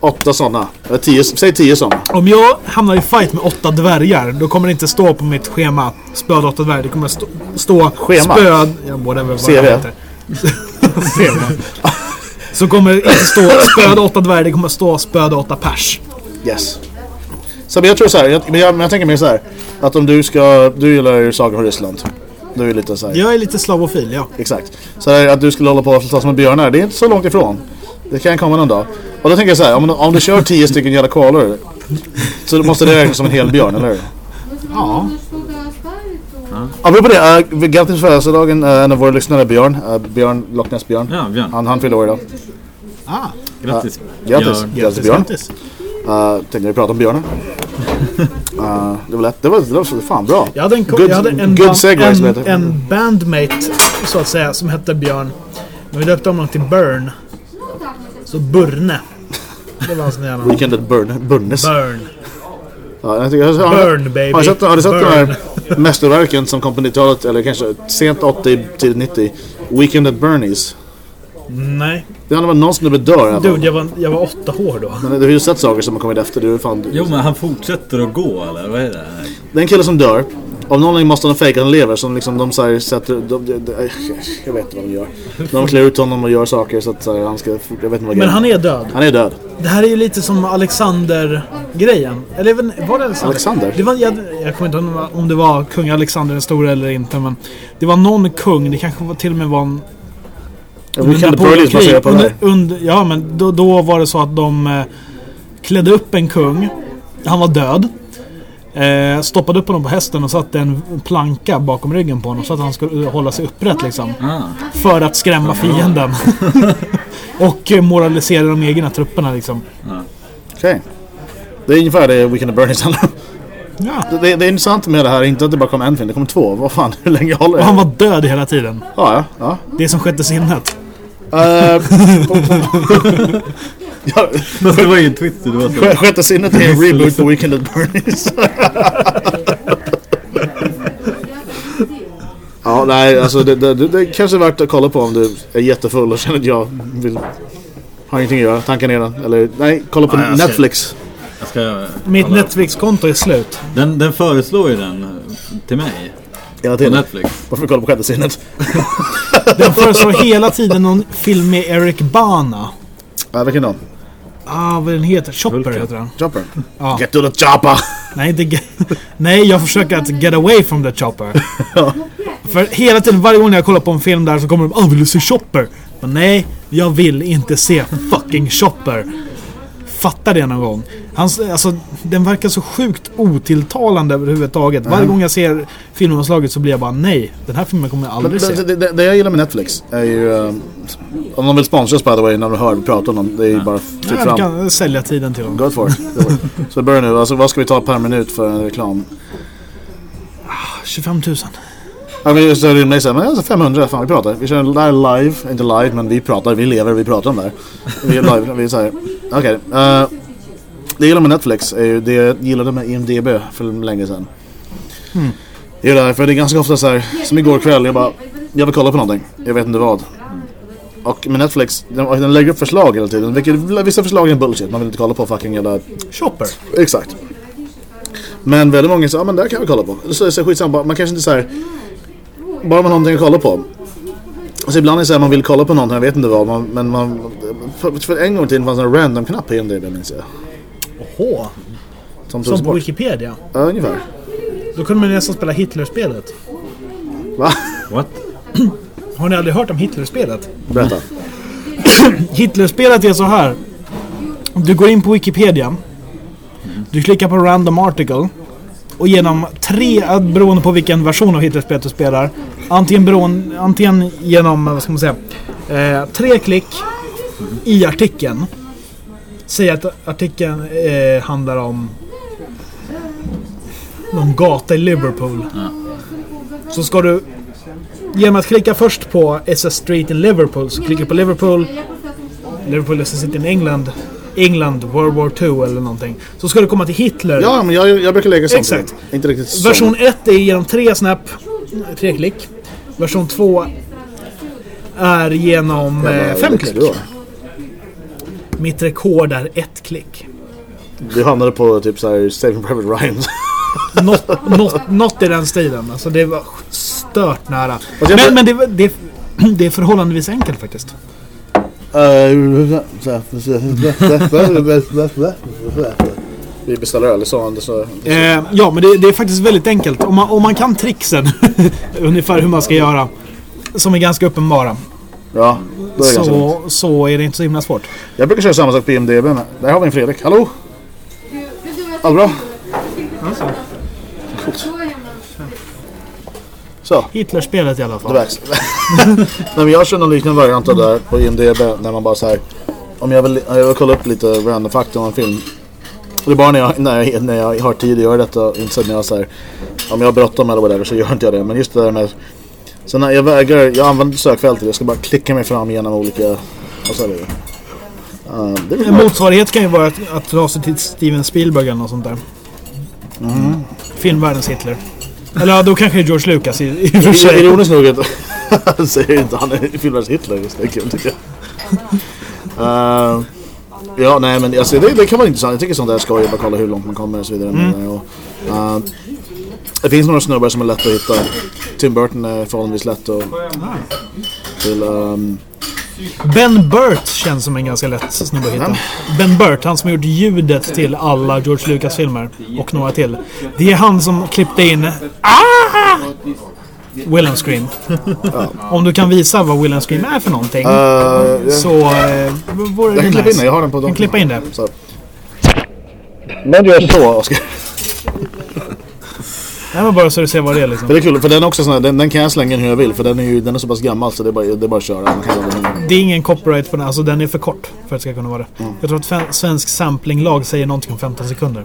åtta sådana, eller tio, säg tio sådana. Om jag hamnar i fight med åtta dvärgar, då kommer det inte stå på mitt schema spöd åtta dvärgar. Det kommer stå, stå Schema? spöd... Ja, whatever vad CV. heter. CV. Så kommer det inte stå spöd åtta dvärgar, det kommer stå spöd åtta pers. Yes. Så men jag tror så här, jag, men, jag, men jag tänker mer så här. Att om du ska, du gillar ju Saga från Ryssland. Du är lite så här. Jag är lite slavofil, ja. Exakt. Så här, att du skulle hålla på och slåss med björnar, det är inte så långt ifrån. Det kan komma någon dag. Och då tänker jag så här, om, om du kör tio stycken jävla koalor. Så måste det räknas som en hel björn, eller hur? Ja. Apropå det, uh, grattis födelsedagen uh, en av våra lyssnare, Björn. Uh, Björn, Loch Ness Björn. Ja, Björn. Han, han fyller år idag. Ah, Grattis. Grattis. Björn. Grattis Björn. grattis. Uh, tänkte vi prata om björnen. Uh, det var lätt. Det var, det var fan bra. Jag hade en, Good- jag hade en, good band, en, en bandmate, så att säga, som hette Björn. Men vi döpte honom till Burn. Så Burne. Det var hans nya namn. Weekend at Burn, Burnes. Burn. Ja, jag tycker, har, Burn, baby. Har du sett, har du sett de Burn. här mästerverken som kom på 90-talet, eller kanske sent 80, tidigt 90? Weekend at Bernies. Nej. Det handlar om att någon snubbe dör fall. Dude, jag var, jag var åtta år då. Men du har ju sett saker som har kommit efter. Det är, fan, Jo men han fortsätter att gå eller vad är det? det är en kille som dör. Av någon anledning måste de fejka att han lever. Som liksom de så sätter... De, de, de, jag vet inte vad de gör. De klär ut honom och gör saker så att så här, han ska... Jag vet inte vad Men grejen han är död. Han är död. Det här är ju lite som Alexander-grejen. Eller inte, var det Alexander? Alexander? Det var, jag, jag kommer inte ihåg om det var- kung Alexander den store eller inte. Men det var någon kung. Det kanske var till och med var en... Weekend at Bernies baserat på under, under, Ja, men då, då var det så att de eh, klädde upp en kung. Han var död. Eh, stoppade upp honom på hästen och satte en planka bakom ryggen på honom så att han skulle hålla sig upprätt liksom. Ah. För att skrämma fienden. och eh, moralisera de egna trupperna liksom. Okej. Det är ungefär det Weekend at Bernies handlar om. Ja. Det, det, är intressant med det här, inte att det bara kom en film, det kom två. Vad fan, hur länge håller det? han var död hela tiden. Ja, ja. Det är som sjätte sinnet. ja. Ja. Fast det var ingen twist det var så. Sjä- Sjätte sinnet är en reboot på Weekend at Bernies. ja, nej, alltså det, det, det, det kanske är värt att kolla på om du är jättefull och känner att jag vill... Har ingenting att göra, tanka ner den. Eller nej, kolla på Nej, Netflix. Jag ska, Mitt. Netflix-konto är slut. den, den föreslår ju den till mig. Hela På tiden. Netflix. Varför kolla på sjätte sinnet? Den föreslår hela tiden någon film med Eric Bana. Ja, vilken då? Ah, vad den heter? Chopper Vulcan. heter den. Chopper? Ja. Get to the chopper! Nej, inte Nej, jag försöker att get away from the chopper. För hela tiden, varje gång jag kollar på en film där så kommer de ah, vill du se Chopper? Men nej, jag vill inte se fucking Chopper. Fatta det någon gång. Hans, alltså, den verkar så sjukt otilltalande överhuvudtaget. Varje gång jag ser filmomslaget så blir jag bara nej. Den här filmen kommer jag aldrig se. det, det, det, det jag gillar med Netflix är ju... eh, om de vill sponsra oss by the way när de hör vi prata om dem. Det är ju bara fritt Jag fram. kan sälja tiden till dem. Go for it. Go for it. Så börja nu. Alltså, vad ska vi ta per minut för en reklam? 25 000. Ja, men just det, rimligt så här, men alltså 500, fan vi pratar. Vi kör här live, inte live, men vi pratar, vi lever, vi pratar om det här. Vi är live, vi är såhär, okej. eh, det jag gillar med Netflix är ju det jag gillade med IMDB för länge sedan. Det är det här, för det är ganska ofta så här, som igår kväll, jag bara, jag vill kolla på någonting, jag vet inte vad. Och med Netflix, den, den lägger upp förslag hela tiden. Vilket, vissa förslag är bullshit, man vill inte kolla på fucking jävla Chopper. Exakt. Men väldigt många säger, ja men det kan vi kolla på. Så är så skitsamma, man kanske inte säger bara man har någonting att kolla på. Alltså ibland är det så här, man vill kolla på någonting, jag vet inte vad, man, men man... För, för en gång i tiden fanns det en random-knapp på IMDB minns jag. Åh. Som Som på. Wikipedia. Ja, ungefär. Då kunde man nästan spela Hitler-spelet. Va? What? Har ni aldrig hört om Hitler-spelet? Berätta. Hitler-spelet är så här. Du går in på Wikipedia. Du klickar på random article. Och genom tre, beroende på vilken version av Hitler-spelet du spelar. Antingen, beroende, antingen genom, vad ska man säga, eh, tre klick i artikeln. Säg att artikeln eh, handlar om någon gata i Liverpool. Så ska du Genom att klicka först på SS Street in Liverpool så klickar du på Liverpool Liverpool a city in England England World War 2 eller någonting. Så ska du komma till Hitler. Ja, men jag, jag brukar lägga sånt. Exakt. Inte riktigt. Version 1 är genom tre snap, tre klick. Version 2 är genom eh, fem klick. Mitt rekord är ett klick. Du hamnade på typ såhär Saving Private Ryan. Något, något, något i den stilen. Alltså det var stört nära. Alltså, jag- Men, men det, det, det är förhållandevis enkelt faktiskt. Vi beställer öl, sa han. Så... Eh, ja, men det, det är faktiskt väldigt enkelt. Om man, om man kan tricksen, ungefär hur man ska göra, som är ganska uppenbara, Ja, då är det ganska så, så är det inte så himla svårt. Jag brukar köra samma sak på IMDB med. Där har vi en Fredrik. Hallå? Allt bra? Coolt. Så, Hitlerspelet i alla fall. Nej men jag kör någon liknande variant av det där på IMDB när man bara såhär Om jag vill, jag vill kolla upp lite random fakta om en film det är bara när jag, när jag, när jag har tid att göra detta och inte så när jag så här, om jag har bråttom eller whatever så gör inte jag det. Men just det där med så när jag vägrar, jag använder sökfältet, jag ska bara klicka mig fram genom olika, vad sa du? Uh, väl En motsvarighet kan ju vara att, att dra sig till Steven Spielberg eller något sånt där. Mm. Filmvärldens Hitler. Eller ja, då kanske George Lucas i, i och för sig. Ironiskt nog att säger inte han är filmens Hitler just det är kul tycker jag. Eh, ja nej men alltså, det, det kan vara intressant. Jag tycker sånt där är skoj. Bara kolla hur långt man kommer och så vidare. med det. Och, eh, det finns några snubbar som är lätta att hitta. Tim Burton är förhållandevis lätt att... Till, ehm, Ben Burt känns som en ganska lätt snubbe att hitta. Ben Burt, han som har gjort ljudet till alla George Lucas-filmer. Och några till. Det är han som klippte in... Ah! Wilhelm Scream. Om du kan visa vad Wilhelm Scream är för någonting. jag, så eh, vore det jag kan klippa in nice. det. Jag har den på Du kan datorn. klippa in det. Så. Men gör så Oskar. Nej men bara så du ser vad det är liksom. För det är kul, för den är också sån här, den, den kan jag slänga hur jag vill. För den är ju den är så pass gammal så det är bara, det är bara att köra. Man kan aldrig- Det är ingen copyright på den, alltså den är för kort för att det ska kunna vara det. Mm. Jag tror att svensk samplinglag säger någonting om 15 sekunder.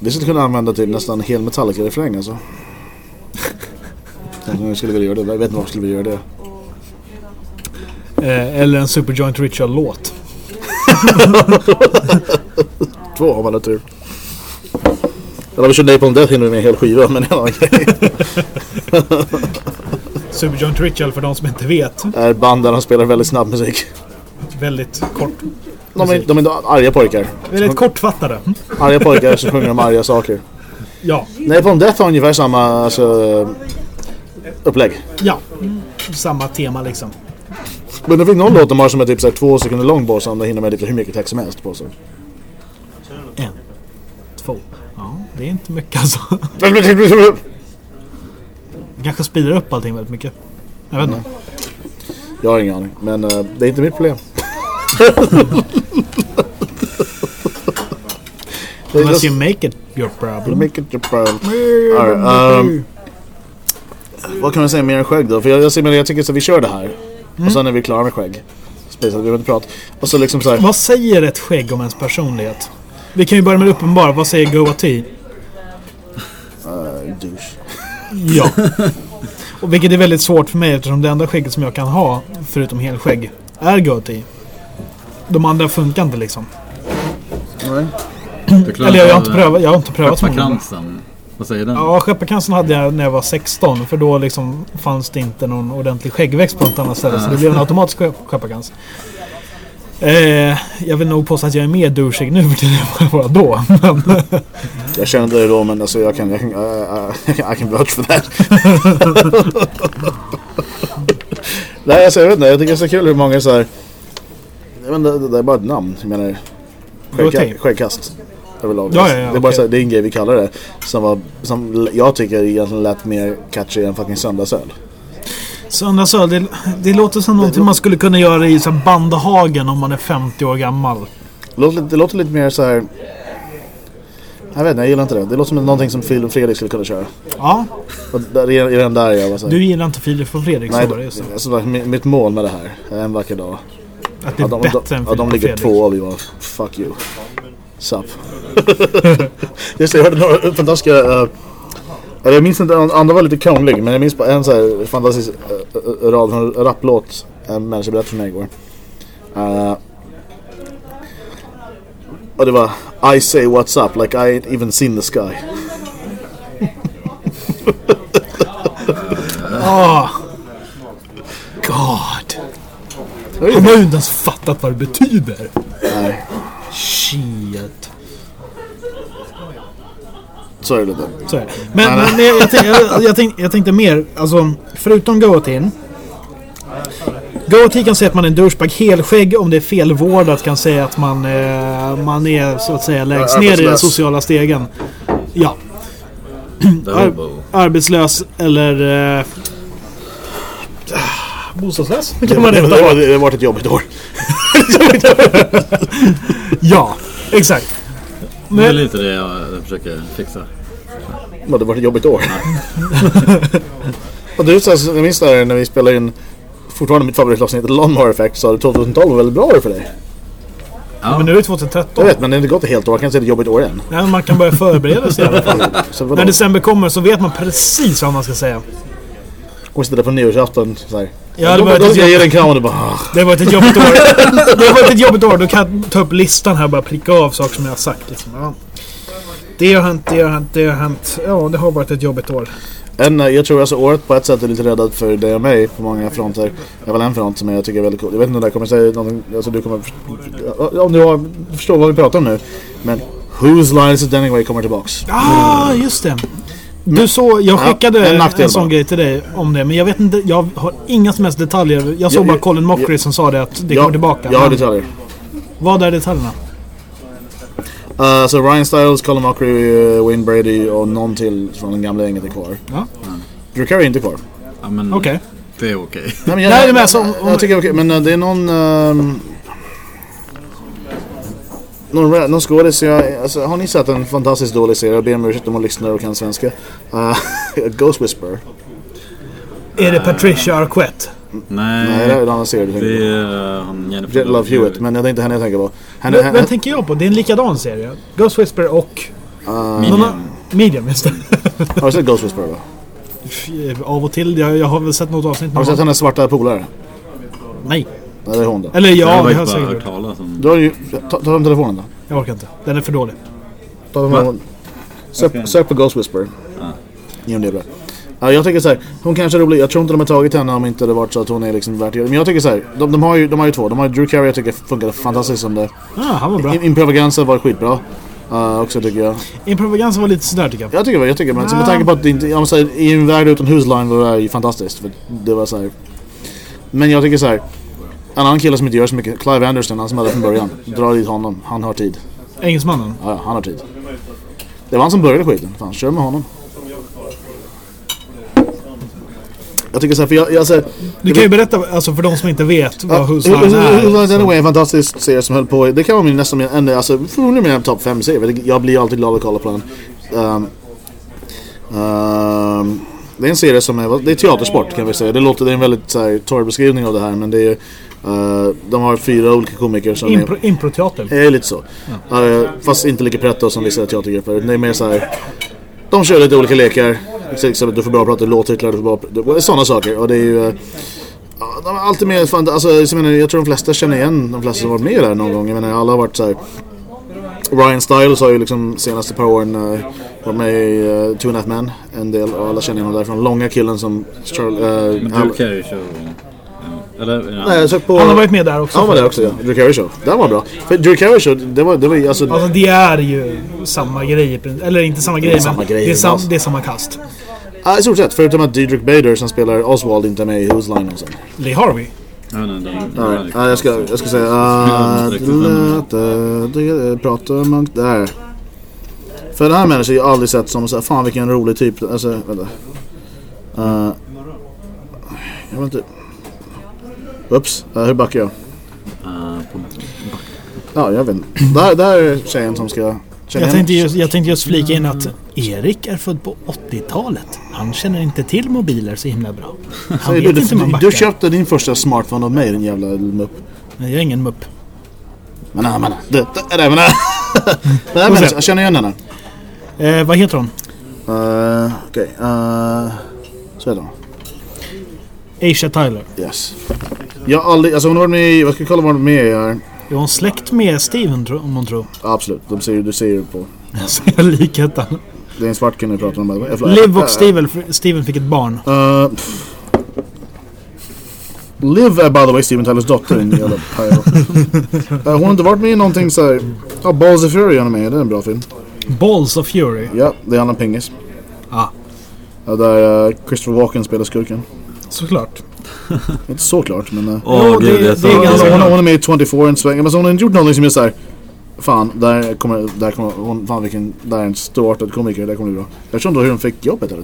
Det skulle kunna använda till nästan hel Metallica-refräng alltså. Jag skulle vilja göra det. Jag vet inte varför jag skulle vilja göra det. Eh, eller en Superjoint Ritual-låt. Två har man tur. Eller vi kör Napalm Death hinner vi med en hel skiva men en annan grej. Superjoint Ritual för de som inte vet. är ett band där de spelar väldigt snabb musik. Väldigt kort. De är, de är arga pojkar. Väldigt kortfattade. Arga pojkar som sjunger om arga saker. Ja. Napalm Death har ungefär samma alltså, upplägg. Ja. Samma tema liksom. Men det finns någon låt de har som är typ så här, två sekunder lång bara som de hinner med typ hur mycket text som helst på sig. En. Två. Ja, det är inte mycket alltså. Kanske speedar upp allting väldigt mycket. Jag vet inte. Jag har ingen aning, men eh, det är inte mitt problem. Det är Unless you make it your problem. Make it your problem. Alright, um, vad kan man säga mer än skägg då? För jag, jag, men jag tycker så att vi kör det här. Och sen är vi klara med skägg. Space, vi inte prata. Och så liksom så här. Vad säger ett skägg om ens personlighet? Vi kan ju börja med det uppenbara. Vad säger goatee? Uh, douche. Ja. Och vilket är väldigt svårt för mig eftersom det enda skägget som jag kan ha, förutom helskägg, är goatee. De andra funkar inte liksom. Nej. Klarar Eller jag, har inte prövat, jag har inte prövat så många. Skepparkransen. Vad säger den? Ja, skepparcancern hade jag när jag var 16. För då liksom fanns det inte någon ordentlig skäggväxt på något annat ställe. Så det blev en automatisk skepp- skepparcancer. Eh, jag vill nog påstå att jag är mer douchig nu än vad jag var då. Men, Jag kände det då men alltså jag kan, jag kan, uh, I can vouch for that. Nej alltså jag vet inte, jag tycker det är så kul hur många så här. Jag vet inte, det, det är bara ett namn. Jag menar skäggkast. Överlag. Ja, ja, ja, det är bara okej. så här, det är en grej vi kallar det. Som, var, som jag tycker egentligen lät mer catchy än fucking söndagsöl. Söndagsöl, det, det låter som någonting man skulle kunna göra i så Bandehagen om man är 50 år gammal. Det låter, lite- det låter lite mer så här. Jag vet inte, jag gillar inte det. Det låter som någonting som Phil och Fredrik skulle kunna köra. Ja, Och där, är är den där jag var så här, du gillar inte Filip och Fredrik, Nej, så var det så. alltså, mi- mitt mål med det här är en vacker dag. Att det är Att de, bättre de, än Filip de och ligger Fredrik. två och vi bara fuck you. Sup. Just det, jag hörde några fantastiska... Uh, jag minns inte, andra var lite krånglig men jag minns på en så här fantastisk uh, rad från en rapplåt en människa berättade för mig igår. Uh, och det var I say what's up like I ain't even seen the sky. Ah. God. Har ju inte ens fattat vad det betyder. Nej, Shit. Så är det. Så är det. Men, men jag, jag, tänkte, jag, tänkte, jag tänkte mer, alltså förutom Goatin. Goatee kan säga att man är en douchebag. Helskägg om det är felvårdat kan säga att man, eh, man är så att säga lägst Ja, ner i den sociala stegen. Ja. Ar- arbetslös eller... Eh, bostadslös kan man det, inte det, vara. det har varit ett jobbigt år. Ja, exakt. Det är Men, lite det jag försöker fixa. Det har varit ett jobbigt år. och du, så jag minns där när vi spelade in fortfarande mitt favoritavsnitt Lawnmower Effect du 2012 var väldigt bra år för dig. Ja. Men nu är det 2013. Jag vet men det har inte gått ett helt år, jag kan säga det är ett jobbigt år än. Nej, men man kan börja förbereda sig i alla fall. Så? När december kommer så vet man precis vad man ska säga. Kommer sitta där på nyårsafton såhär. Ja, det var ett jag en kram och du bara ah. Det varit ett jobbigt år. Det varit ett jobbigt år. Då kan jag ta upp listan här och bara pricka av saker som jag har sagt. Liksom. Ja. Det har hänt, det har hänt, det har hänt. Ja, det har varit ett jobbigt år. En, jag tror alltså året på ett sätt är lite räddat för dig och mig på många fronter. Jag väl en front som jag tycker är väldigt cool. Jag vet inte om det kommer säga någonting, alltså du kommer om du har, förstår vad vi pratar om nu. Men Whose Line Is It Anyway kommer tillbaks. Ah, just det. Du så, jag skickade en en, nackdel sån bara. grej till dig om det. Men jag vet inte, jag har inga som helst detaljer. Jag såg Jag- bara Colin Mockery som sa det att det Jag- kommer tillbaka. Jag har detaljer. Vad är detaljerna? Uh, så Ryan Stiles, Colin Mockery, uh, Wayne Brady och någon till från den gamla gänget är kvar. Ja. Drew Carey är inte kvar. Ja, Okej. det är okej. Nej, men jag, Nej, men alltså, om- jag tycker okej, men uh, det är någon... ehm, någon, någon skådis, jag, alltså, har ni sett en fantastiskt dålig serie? Jag ber om ursäkt om man lyssnar och kan svenska. Uh, Ghost Whisperer. Är det Patricia Arquette? Nej, Nej, det är en annan serie du tänker det på. är uh, han Jennifer Jet Love Hewitt, men det är inte henne jag tänker på. Henne, Vem, henne, vem tänker jag på? Det är en likadan serie. Ghost Whisperer och... uh, Någon a- Medium, just det. har du sett Ghost Whisperer då? Av och till. Jag, jag har väl sett något avsnitt. Har du sett hennes svarta polare? Nej. Det är hon då. Eller ja, det ju har säkert hört talas om Du har ju... Ta, ta fram telefonen då. Jag orkar inte. Den är för dålig. Ta fram. Sök, sök på Ghost Whisperer. Jo, det är bra. Ja, jag tycker så här, hon kanske är rolig. Jag tror inte de har tagit henne om inte det varit så att hon är liksom värt det. Men jag tycker så här, de, de, har ju, de har ju två. De har Drew Carey jag tycker funkade fantastiskt som det. Ah, han var bra. Improvaganza var skitbra. Uh, också tycker jag. Improvaganza var lite sådär tycker jag. Jag tycker, jag tycker men så med Ja. tanke på att det inte, jag måste säga, i en värld utan husline var det ju fantastiskt. För det var så här. Men jag tycker så här. En annan kille som inte gör så mycket, Clive Anderson, han som hade från början. Dra dit honom, han har tid. Engelsmannen. Ja, han har tid. Det var han som började skiten. Fan, kör med honom. Jag tycker såhär, för jag, jag säger... Du kan ju berätta alltså, för de som inte vet vad Ja, Whose Line är. Whose Line Anyway är en fantastisk serie som höll på, det kan vara min nästan min, en, alltså förmodligen min topp 5 serie. för Jag blir alltid glad att kolla på den. Ehm, ehm, det är en serie som är, det är teatersport kan vi säga. Det låter, det är en väldigt så här, torr beskrivning av det här men det är eh, de har fyra olika komiker som är Impro, improteater. det är lite så. Eh, fast inte lika pretto som vissa teatergrupper. Det är mer så här. De kör lite olika lekar. Till exempel du får bara prata låttitlar, du får bara... Sådana saker. Och det är ju... eh, ja, de är alltid med... Fan, alltså, jag, menar, jag tror de flesta känner igen de flesta som varit med där någon gång. Jag menar alla har varit så här. Ryan Stiles har ju liksom senaste par åren uh, varit med i uh, Two and a Half Men. En del och alla känner honom därifrån. Långa killen som Charlie... Uh, Men Drew Carey show. ja. Eller? Ja. Nej, jag sökte på... Han har varit med där också. Han var där också ja. Drew Carey Show. Den var bra. För Drew Carey Show, det var, det var alltså... Alltså det är ju samma grej. Eller inte samma grej, samma men grej, det, är sam, alltså. det är samma kast. Ja, i stort sett. Förutom att Diedrich Bader som spelar Oswald inte är med i Whose Line och så. Lee Harvey. Ja, nej, de, Nej, nej, jag ska, jag ska säga... Uh, prata om... Där. För den här människan har jag aldrig sett som så här, fan vilken rolig typ. Alltså, vänta. Uh, jag vet inte. Ups, hur backar jag? uh, på, Ja, jag vet inte. Där, där är tjejen som ska... Jag tänkte, just, jag tänkte just flika in att Erik är född på 80-talet. Han känner inte till mobiler så himla bra. Han Säger vet du, inte hur man backar. du köpte din första smartphone av mig din jävla mupp. Nej, jag är ingen mupp. Men nej, men nej. Det, det, det, men nej. Människan, jag känner igen henne. Eh, vad heter hon? Uh, Okej. Uh, så heter hon. Aisha Tyler. Yes. Jag har aldrig, alltså hon har varit med i, jag ska kolla vad hon med i här. Är hon släkt med Steven tro, om hon tror? Absolut, de ser, du ser ju på. Jag ser likheten. Det är en svart kille vi pratar om. Jag Liv och Steven, Steven fick ett barn. Uh. Liv är by the way Steven Tylers dotter. En jävla uh, hon har inte varit med i någonting såhär... Ja, Balls of Fury är med det är en bra film. Balls of Fury. Ja, det handlar om pingis. Ah, Ja, där uh, Christopher Walken spelar skurken. Såklart. Inte såklart men... Uh, Åh Jo, gud, det- jag det är ganska- hon, hon, är med i 24 en sväng. Men så hon har inte gjort någonting som är såhär... Fan, där kommer, där kommer hon, fan vilken, där är en storartad komiker, där kommer det bra. Jag förstår inte hur hon fick jobbet eller.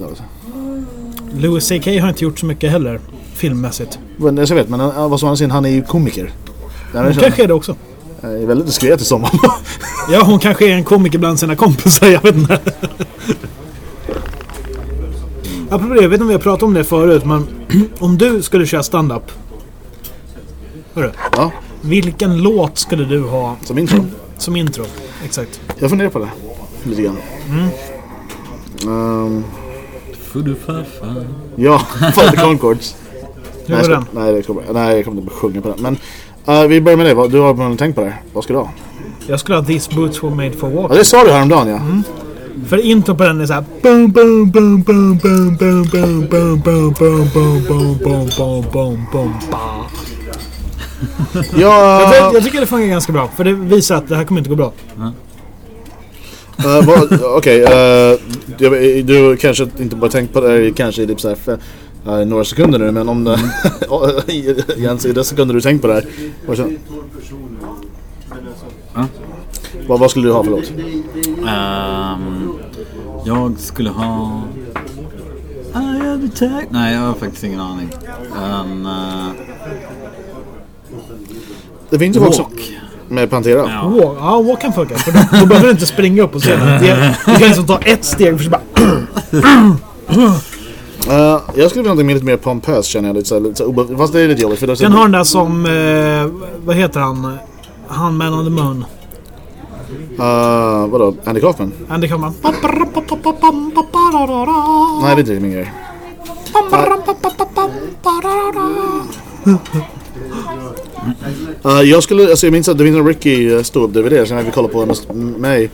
Louis CK har inte gjort så mycket heller. Filmmässigt. Men jag vet, men uh, vad han sin, han är ju komiker. Det här Hon är, kanske är det också. är väldigt diskret i sommar. Ja, hon kanske är en komiker bland sina kompisar. Jag vet inte. Apropå det, jag vet inte om vi har pratat om det förut, men om du skulle köra stand-up. Hörru, ja. Vilken låt skulle du ha Som intro. som intro? Exakt. Jag funderar på det. Lite grann. Mm. Ehm, Fudufafa. ja, Father Concords. Hur Nej, jag den? ska, nej, det kommer, nej, jag kommer inte sjunga på den. Men eh, vi börjar med det. Vad- Du har tänkt på det? Vad ska du ha? Jag skulle ha These Boots Were Made For Ja, Walking. det sa du häromdagen ja. Mm. För intro på den är såhär... Ja. Jag, tycker, jag tycker det funkar ganska bra. För det visar att det här kommer inte gå bra. Okej, du kanske inte bara tänkt på det kanske i typ såhär några sekunder nu men om det... Jens, i de sekunder du tänkt på det här. Vad, vad skulle du ha för låt? Um, jag skulle ha... I have attack. Nej, jag har faktiskt ingen aning. En... uh, Det finns ju folk som... Med Pantera. Ja. Walk, ja, walk kan funka. För då, då behöver du inte springa upp och se Du kan liksom ta ett steg för så bara... Eh, jag skulle vilja ha något lite mer pompöst känner jag. Lite så här, lite så här, fast det är lite jobbigt. För det är så, Den har den där som... Eh, vad heter han? Han Man on the Moon. Eh, vadå? Andy Kaufman? Andy Kaufman. Nej, det är inte min grej. Eh, jag skulle, alltså jag minns att det finns en Ricky uh, stod DVD som jag vill kolla på mig.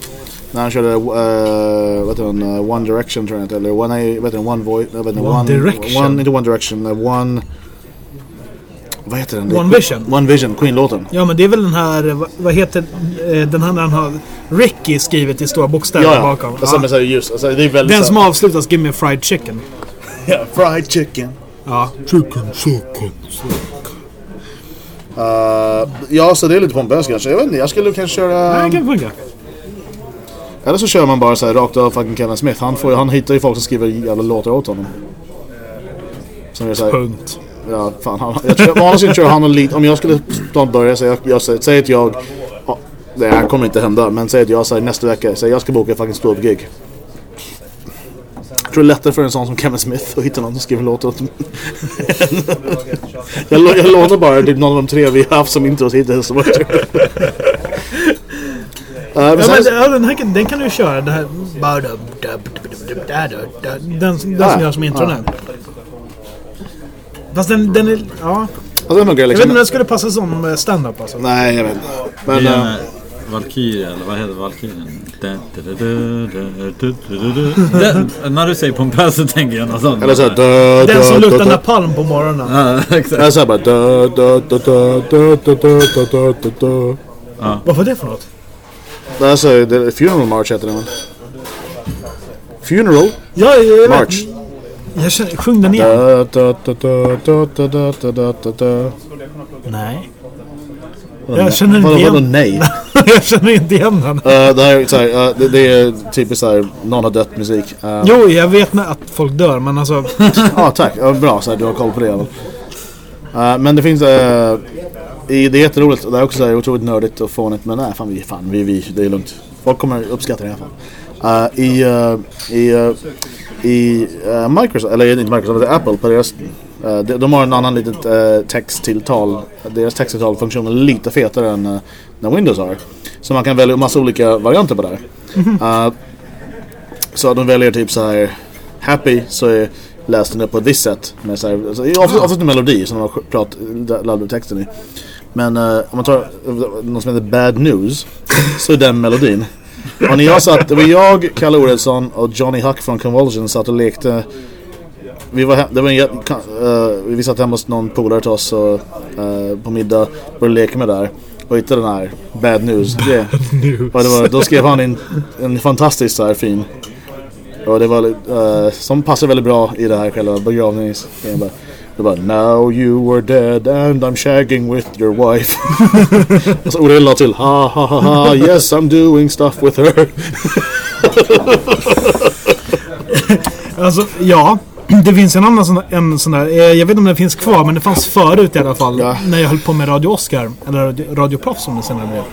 När han körde, uh, vad heter den, uh, One Direction tror jag inte, eller One, vad heter den, One Voice, inte, One Direction? One, inte One Direction, uh, One, vad heter den? One Vision? One Vision, Queen-låten. Ja men det är väl den här, vad, vad heter eh, den här när han har Ricky skrivet i stora bokstäver Ja, ja. bakom? Alltså, Ja. men så här, just, alltså, det är väldigt Den så som avslutas Give me fried chicken. Ja, fried chicken. Ja. Uh, ja, så det är lite pompöst kanske. Jag vet inte, jag skulle kanske köra... Nej, det kan funka. Eller så kör man bara så här rakt av fucking Kevin Smith. Han, får, han hittar ju folk som skriver jävla låtar åt honom. Som är så här, Punkt. Ja, fan, han, jag tror, vanligtvis kör han och lite, om jag skulle börja så jag, jag säger, säger att jag, ja, det här kommer inte hända, men säg att jag säger nästa vecka, säger jag ska boka ett fucking ståuppgig. Jag tror det är lättare för en sån som Kevin Smith att hitta någon som skriver låtar åt jag, lo- jag lånar bara typ någon av de tre vi har haft som intros hittills. Uh, Ja, men, sen, ja, den, här, den kan du köra. Det här... Den, den Ja, som gör som intro ja. nu. Fast den, den är... Ja. Alltså, jag, liksom... jag vet inte om den skulle passa som stand-up alltså. Nej, jag vet inte. Men... Ja. Uh... Valkyria, eller vad heter Valkyrien? När du säger Pompeii så tänker jag något sånt. Eller såhär... Den som luktar napalm på morgonen. Ja, exakt. Eller såhär bara... Vad var det för något? Alltså, Funeral March heter den väl? Funeral? Ja, jag vet. March. Jag känner, sjung den igen. Nej. Jag känner inte igen. Vadå nej? jag känner inte igen den. Uh, det, här, såhär, uh, eh, det, det är typiskt såhär, någon har dött musik. Uh, jo, jag vet med att folk dör, men alltså. ja, tack. Ja, bra, såhär, du har koll på det. Uh, men det finns... Uh, i, det är jätteroligt. och Det är också såhär, otroligt nördigt och fånigt. Men nej, fan vi, fan, vi, vi, det är lugnt. Folk kommer uppskatta det i alla fall. I, i i uh, Microsoft, eller inte Microsoft, det är Apple på deras uh, de, de har en annan litet uh, texttilltal. Deras texttilltalfunktion är lite fetare än uh, den Windows har. Så man kan välja massa olika varianter på det här. Uh, så de väljer typ så här Happy så är läst den på ett visst sätt. Med så här, alltså, ofta, oftast en melodi som de har prat, laddar texten i. Men eh, om man tar eh, något som heter Bad News så är den melodin. Och när jag satt, det var jag, Kalle Oredsson och Johnny Huck från Convulsion satt och lekte. Vi, var, det var en, eh, vi satt hemma hos någon polare till oss och, eh, på middag började leka med där. Och hittade den här Bad News. Det, och det var, då skrev han in en fantastiskt så här fin och det var uh, som passar väldigt bra i det här själva begravningsgrejen. Bara. Det var Now you were dead and I'm shagging with your wife. och så Orell la till ha ha ha ha yes I'm doing stuff with her. Alltså, ja. Det finns en annan sån, en sån där. eh, Jag vet inte om den finns kvar, men det fanns förut i alla fall. Ja. När jag höll på med Radio Oscar. Eller Radio, Radio Proffs som det senare blev.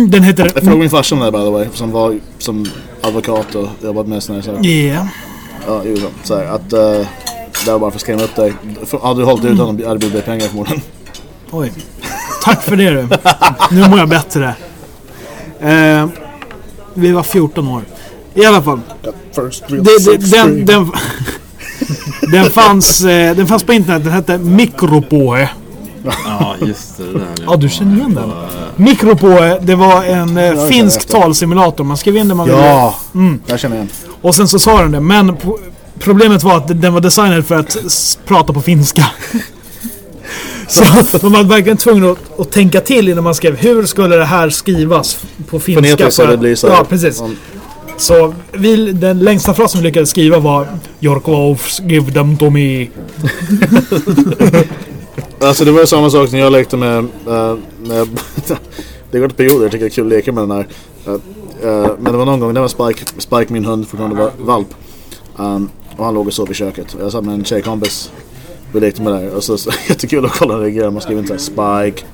Den heter... Jag frågade min farsa om det by the way. Som var som advokat och jobbat med såna här saker. Yeah. Ja, jo, så. så här, att uh, det var bara för att skrämma upp dig. Hade du hållit ut honom hade det blivit pengar förmodligen. Oj. Tack för det du. Nu mår jag bättre. Eh, vi var 14 år. I alla fall. Det, det, den, den, den, fanns, eh, den fanns på internet. Den hette Mikropoe. Ja, just det. det där. Ja, du känner igen den. Mikropoe, det var en eh, finsk talsimulator. Man skrev in det man ville. Ja, Mm. jag känner igen. Och sen så sa den det. Men po- problemet var att den var designad för att prata på finska. Så man var verkligen tvungen att, att tänka till innan man skrev hur skulle det här skrivas på finska. Fonetiskt så det blir så här- Ja, precis. om- Så vi, den längsta frasen vi lyckades skriva var Jorkovs give them to me. Alltså det var samma sak när jag lekte med... eh, med det går till perioder, jag tycker det är kul att leka med den här. Eh, eh, men det var någon gång, det var Spike, Spike min hund fortfarande var valp. Um, och han låg och sov i köket. Och jag satt med en tjejkompis. Vi lekte med det. Och så, så jättekul att kolla hur han reagerar. Man skriver inte såhär Spike.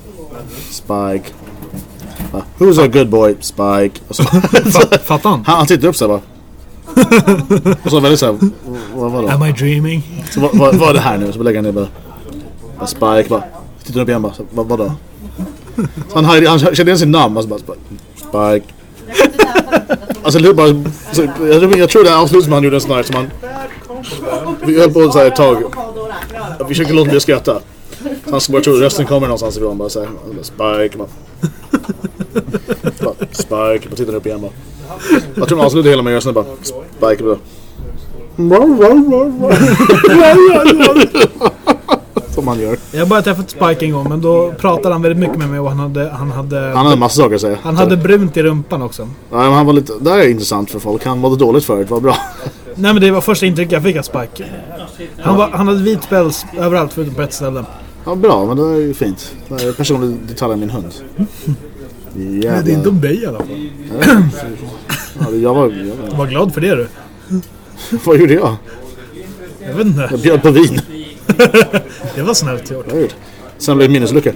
Spike. Uh, who's a good boy? Spike. Och så, Fattar han? han, han tittade upp såhär bara. Och så väldigt såhär, vad var det? Am I dreaming? Så vad, vad, vad är det här nu? Så lägger han ner bara, bara Spike bara. Tittar upp igen bara, så, vad, vadå? Så han, han kände igen sin namn alltså bara Spike. Alltså det bara, så, jag, tror- jag tror det är avslutet som han gjorde en sån här som han Vi höll på så här ett tag. Vi försökte låta bli att skratta. Så han bara tror rösten kommer någonstans ifrån bara såhär Spike Man. bara Spike, bara tittar upp igen bara. Jag tror han avslutade hela med rösten bara Spike bara som man gör. Jag har bara träffat Spike en gång men då pratade han väldigt mycket med mig och han hade, han hade, Han hade massa saker att säga. han hade brunt i rumpan också. Ja, men han var lite, det här är intressant för folk. Han mådde dåligt förut, vad bra. Nej men det var första intrycket jag fick av Spike. Han, var, han hade vit päls överallt förutom på ett ställe. Ja, bra, men det är ju fint. Det är personlig detalj av min hund. Jävlar. Det är inte om dig i alla fall. Ja, jag var, jag var... Var glad för det du. Vad gjorde jag? Jag vet inte. Jag bjöd på vin. Det var snällt gjort. Gjort. Sen blev det minneslucka.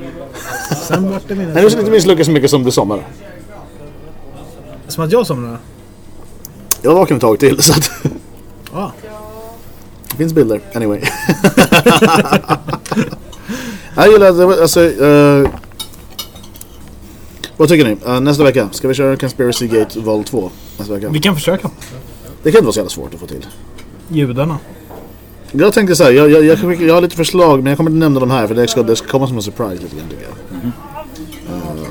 Sen vart det Nej, minne. det var inte minneslucka så mycket som det sommar. Som att jag somnade. Jag var vaken ett tag till så att... Ja. Det finns bilder. Anyway. jag gillar Alltså... eh, vad tycker ni? Eh, nästa vecka, ska vi köra Conspiracy Gate Vol 2? Nästa vecka? Vi kan försöka. Det kan inte vara så jävla svårt att få till. Judarna. Jag tänkte så här, jag, jag, jag, jag, har lite förslag men jag kommer inte nämna dem här för det ska, det ska komma som en surprise lite grann tycker jag. Eh,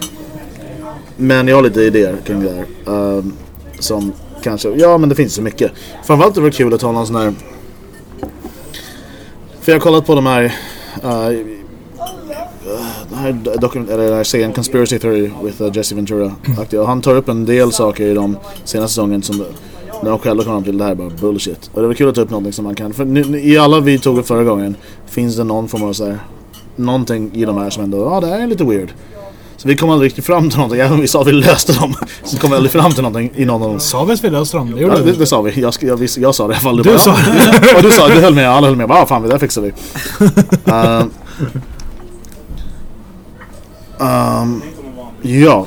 men jag har lite idéer kring det här. Uh, som kanske, ja men det finns så mycket. Framförallt det vore kul att ha någon sån här... För jag har kollat på de här... Uh, den här, dokument, eller den här serien Conspiracy Theory with uh, Jesse Ventura. Och han tar upp en del saker i de senaste säsongen som när de själva kommer fram till det här är bara bullshit. Och det var kul att ta upp någonting som man kan. För nu, i alla vi tog upp förra gången finns det någon form av så här, någonting i de här som ändå, ja det här är lite weird. Så vi kom aldrig riktigt fram till någonting, även om vi sa att vi löste dem. Så kom vi aldrig fram till någonting i någon av dem. Sa vi att vi löste dem? Det Ja, gjorde det, vi. det sa vi. Jag, jag, vis- jag sa det i alla fall. Du bara, sa ja. Och du sa, du höll med, alla höll med. Bara, ah, fan det där fixar vi. Uh, um, ja.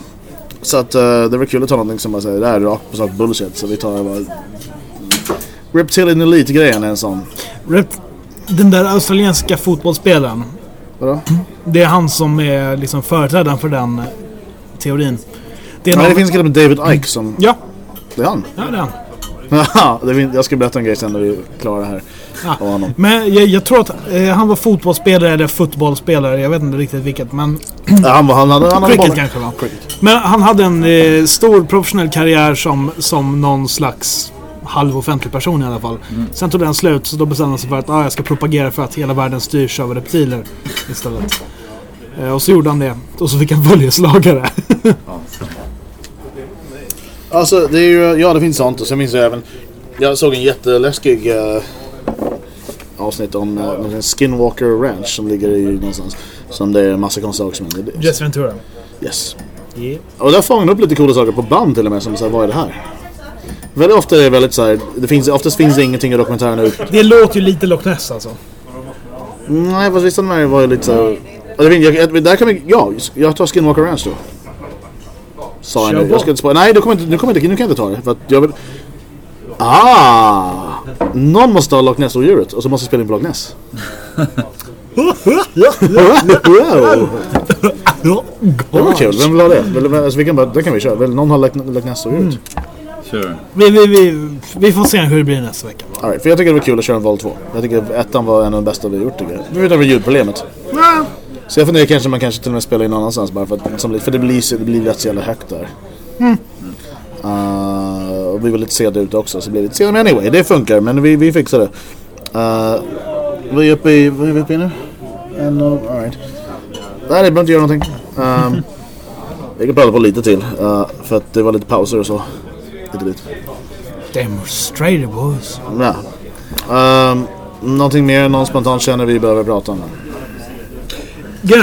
Så att uh, det var kul att ta någonting som bara säger det här är rakt på sak bullshit. Så vi tar bara... Reptilian Elite-grejen är en sån. Rep- Den där australienska fotbollsspelaren. Vadå? Det är han som är liksom företrädaren för den teorin. Det är Nej, det finns en kille med David Icke som... Ja, Det är han. ja det är han. Jag ska berätta en grej sen när vi är klara det här. Ja. Men jag, jag tror att eh, han var fotbollsspelare eller fotbollsspelare. Jag vet inte riktigt vilket. Men han, han hade... Han hade cricket bollen. kanske var. Men han hade en eh, stor professionell karriär som, som någon slags halvoffentlig person i alla fall. Sen tog den slut så då bestämde han sig för att ah, jag ska propagera för att hela världen styrs av reptiler istället. Eh, och så gjorde han det. Och så fick han följeslagare. Alltså det är ju, ja det finns sånt och sen minns jag även Jag såg en jätteläskig uh, avsnitt om uh, Skinwalker Ranch som ligger i någonstans Som det är en massa konstiga saker som händer Jesse Ventura. Yes Yeah. Och där fångar upp lite coola saker på band till och med som såhär, vad är det här? Väldigt ofta är det väldigt såhär, det finns, oftast finns det ingenting i dokumentären nu Det låter ju lite Loch Ness alltså. Nej fast vissa av de här var ju lite såhär jag, vet, jag, jag, där kan vi, ja, jag tar Skinwalker Ranch då Sa jag nu, jag ska inte spå, nej du kommer inte, nu kommer inte, nu kan jag inte ta det för att jag vill Ah! Någon måste ha Loch Ness-odjuret och så måste jag spela in på Loch Ness. Det var kul, vem vill ha det? Vill, alltså, vi kan bara, det kan vi köra. Vill någon ha lagt, lagt nästa ut? Sure. Vi, vi, vi, vi får se hur det blir nästa vecka. All right, för jag tycker det var kul att köra en Vol 2. Jag tycker ettan var en av de bästa vi har gjort tycker jag. Med ljudproblemet. Ja. Så jag funderar kanske man kanske till och med spelar in någon annanstans bara för att, som, för det blir, det blir rätt så jävla högt där. Uh, och vi var lite seda ute också så det blir lite seda. Men anyway, det funkar. Men vi, vi fixar det. Uh, vi är uppe i, vad är vi uppe i nu? En och, all right. Nej, det behöver inte göra någonting. Um, vi kan prata på lite till. Uh, för att det var lite pauser och så. Lite lite. Demonstrator boys. Ja. Um, någonting mer någon spontant känner vi behöver prata om?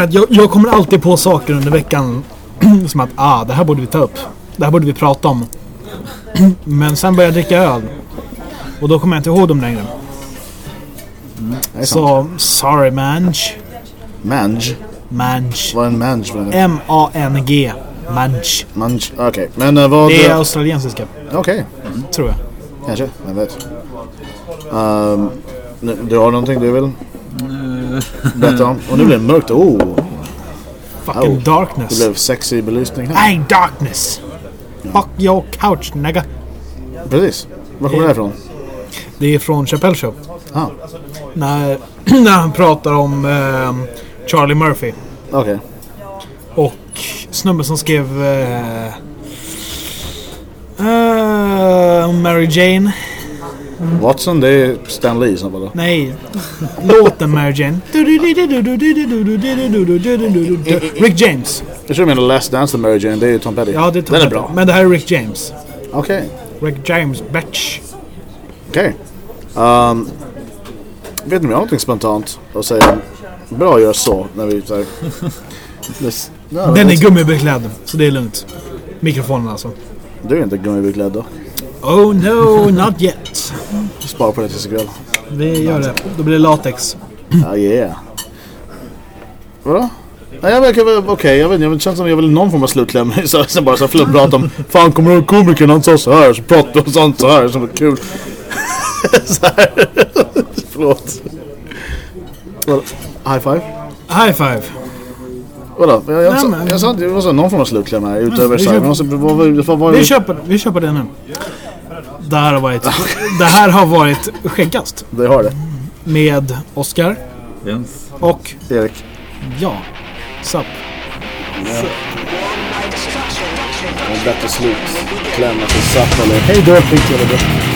Att jag, jag kommer alltid på saker under veckan som att ah, det här borde vi ta upp. Det här borde vi prata om. Men sen börjar jag dricka öl. Och då kommer jag inte ihåg dem längre. Det. Så, sorry manj. Mange? Manj. Vad är en mange? M-A-N-G. Manj. Mange, okej. Men uh, vad... Det är australiensiska, Okej, tror jag. kanske. Jag vet. Um, nu- du har någonting du vill berätta om? Och nu blir det mörkt. Oh, Fucking Oh. det darkness. blev sexy belysning här. Hey darkness! Fuck your couch nigga. Precis. Var kommer det ifrån? Det är från Chappelle Show. Ah, När, när han pratar om ehm, Charlie Murphy. okej. Och snubben som skrev... eh, eh, Mary Jane. Watson, det är Stan Lee som då. Nej, låten Mary Jane. Rick James. Jag tror du menar Last Dance med Mary Jane, det är ju Tom Petty. Ja, det är Tom Den är bra. Men det här är Rick James. Okej. Rick James, bitch. Okej. Um, vet ni om jag har någonting spontant att säga? Bra att göra så när vi så här... Det- ja, Den är det- gummibeklädd, så det är lugnt. Mikrofonen alltså. Du är inte gummibeklädd då. Oh no, not yet. Spara på det tills ikväll. Vi gör det. Då blir det latex. Ja, yeah. Vadå? Nej, jag verkar väl okej. jag vet inte. Det känns som jag vill någon form av slutkläm. Så, sen bara så flumprata om Fan kommer du ihåg komikern? Han sa så här. Så pratade och sånt så här. Som var kul. så här. Förlåt. High five? High five. Vadå? Jag, jag, Nej, jag, men- jag sa någon form av slutkläm här. Utöver vi så här. kör- Vi måste, vad, vad, vad, vad, Vi köper, vi köper det nu. Det här har varit, det här har varit skäggast. Det har det. Med Oscar Jens. och Erik. ja, Sup. En bättre slutkläm än Zapp eller Hej då. Skit i det.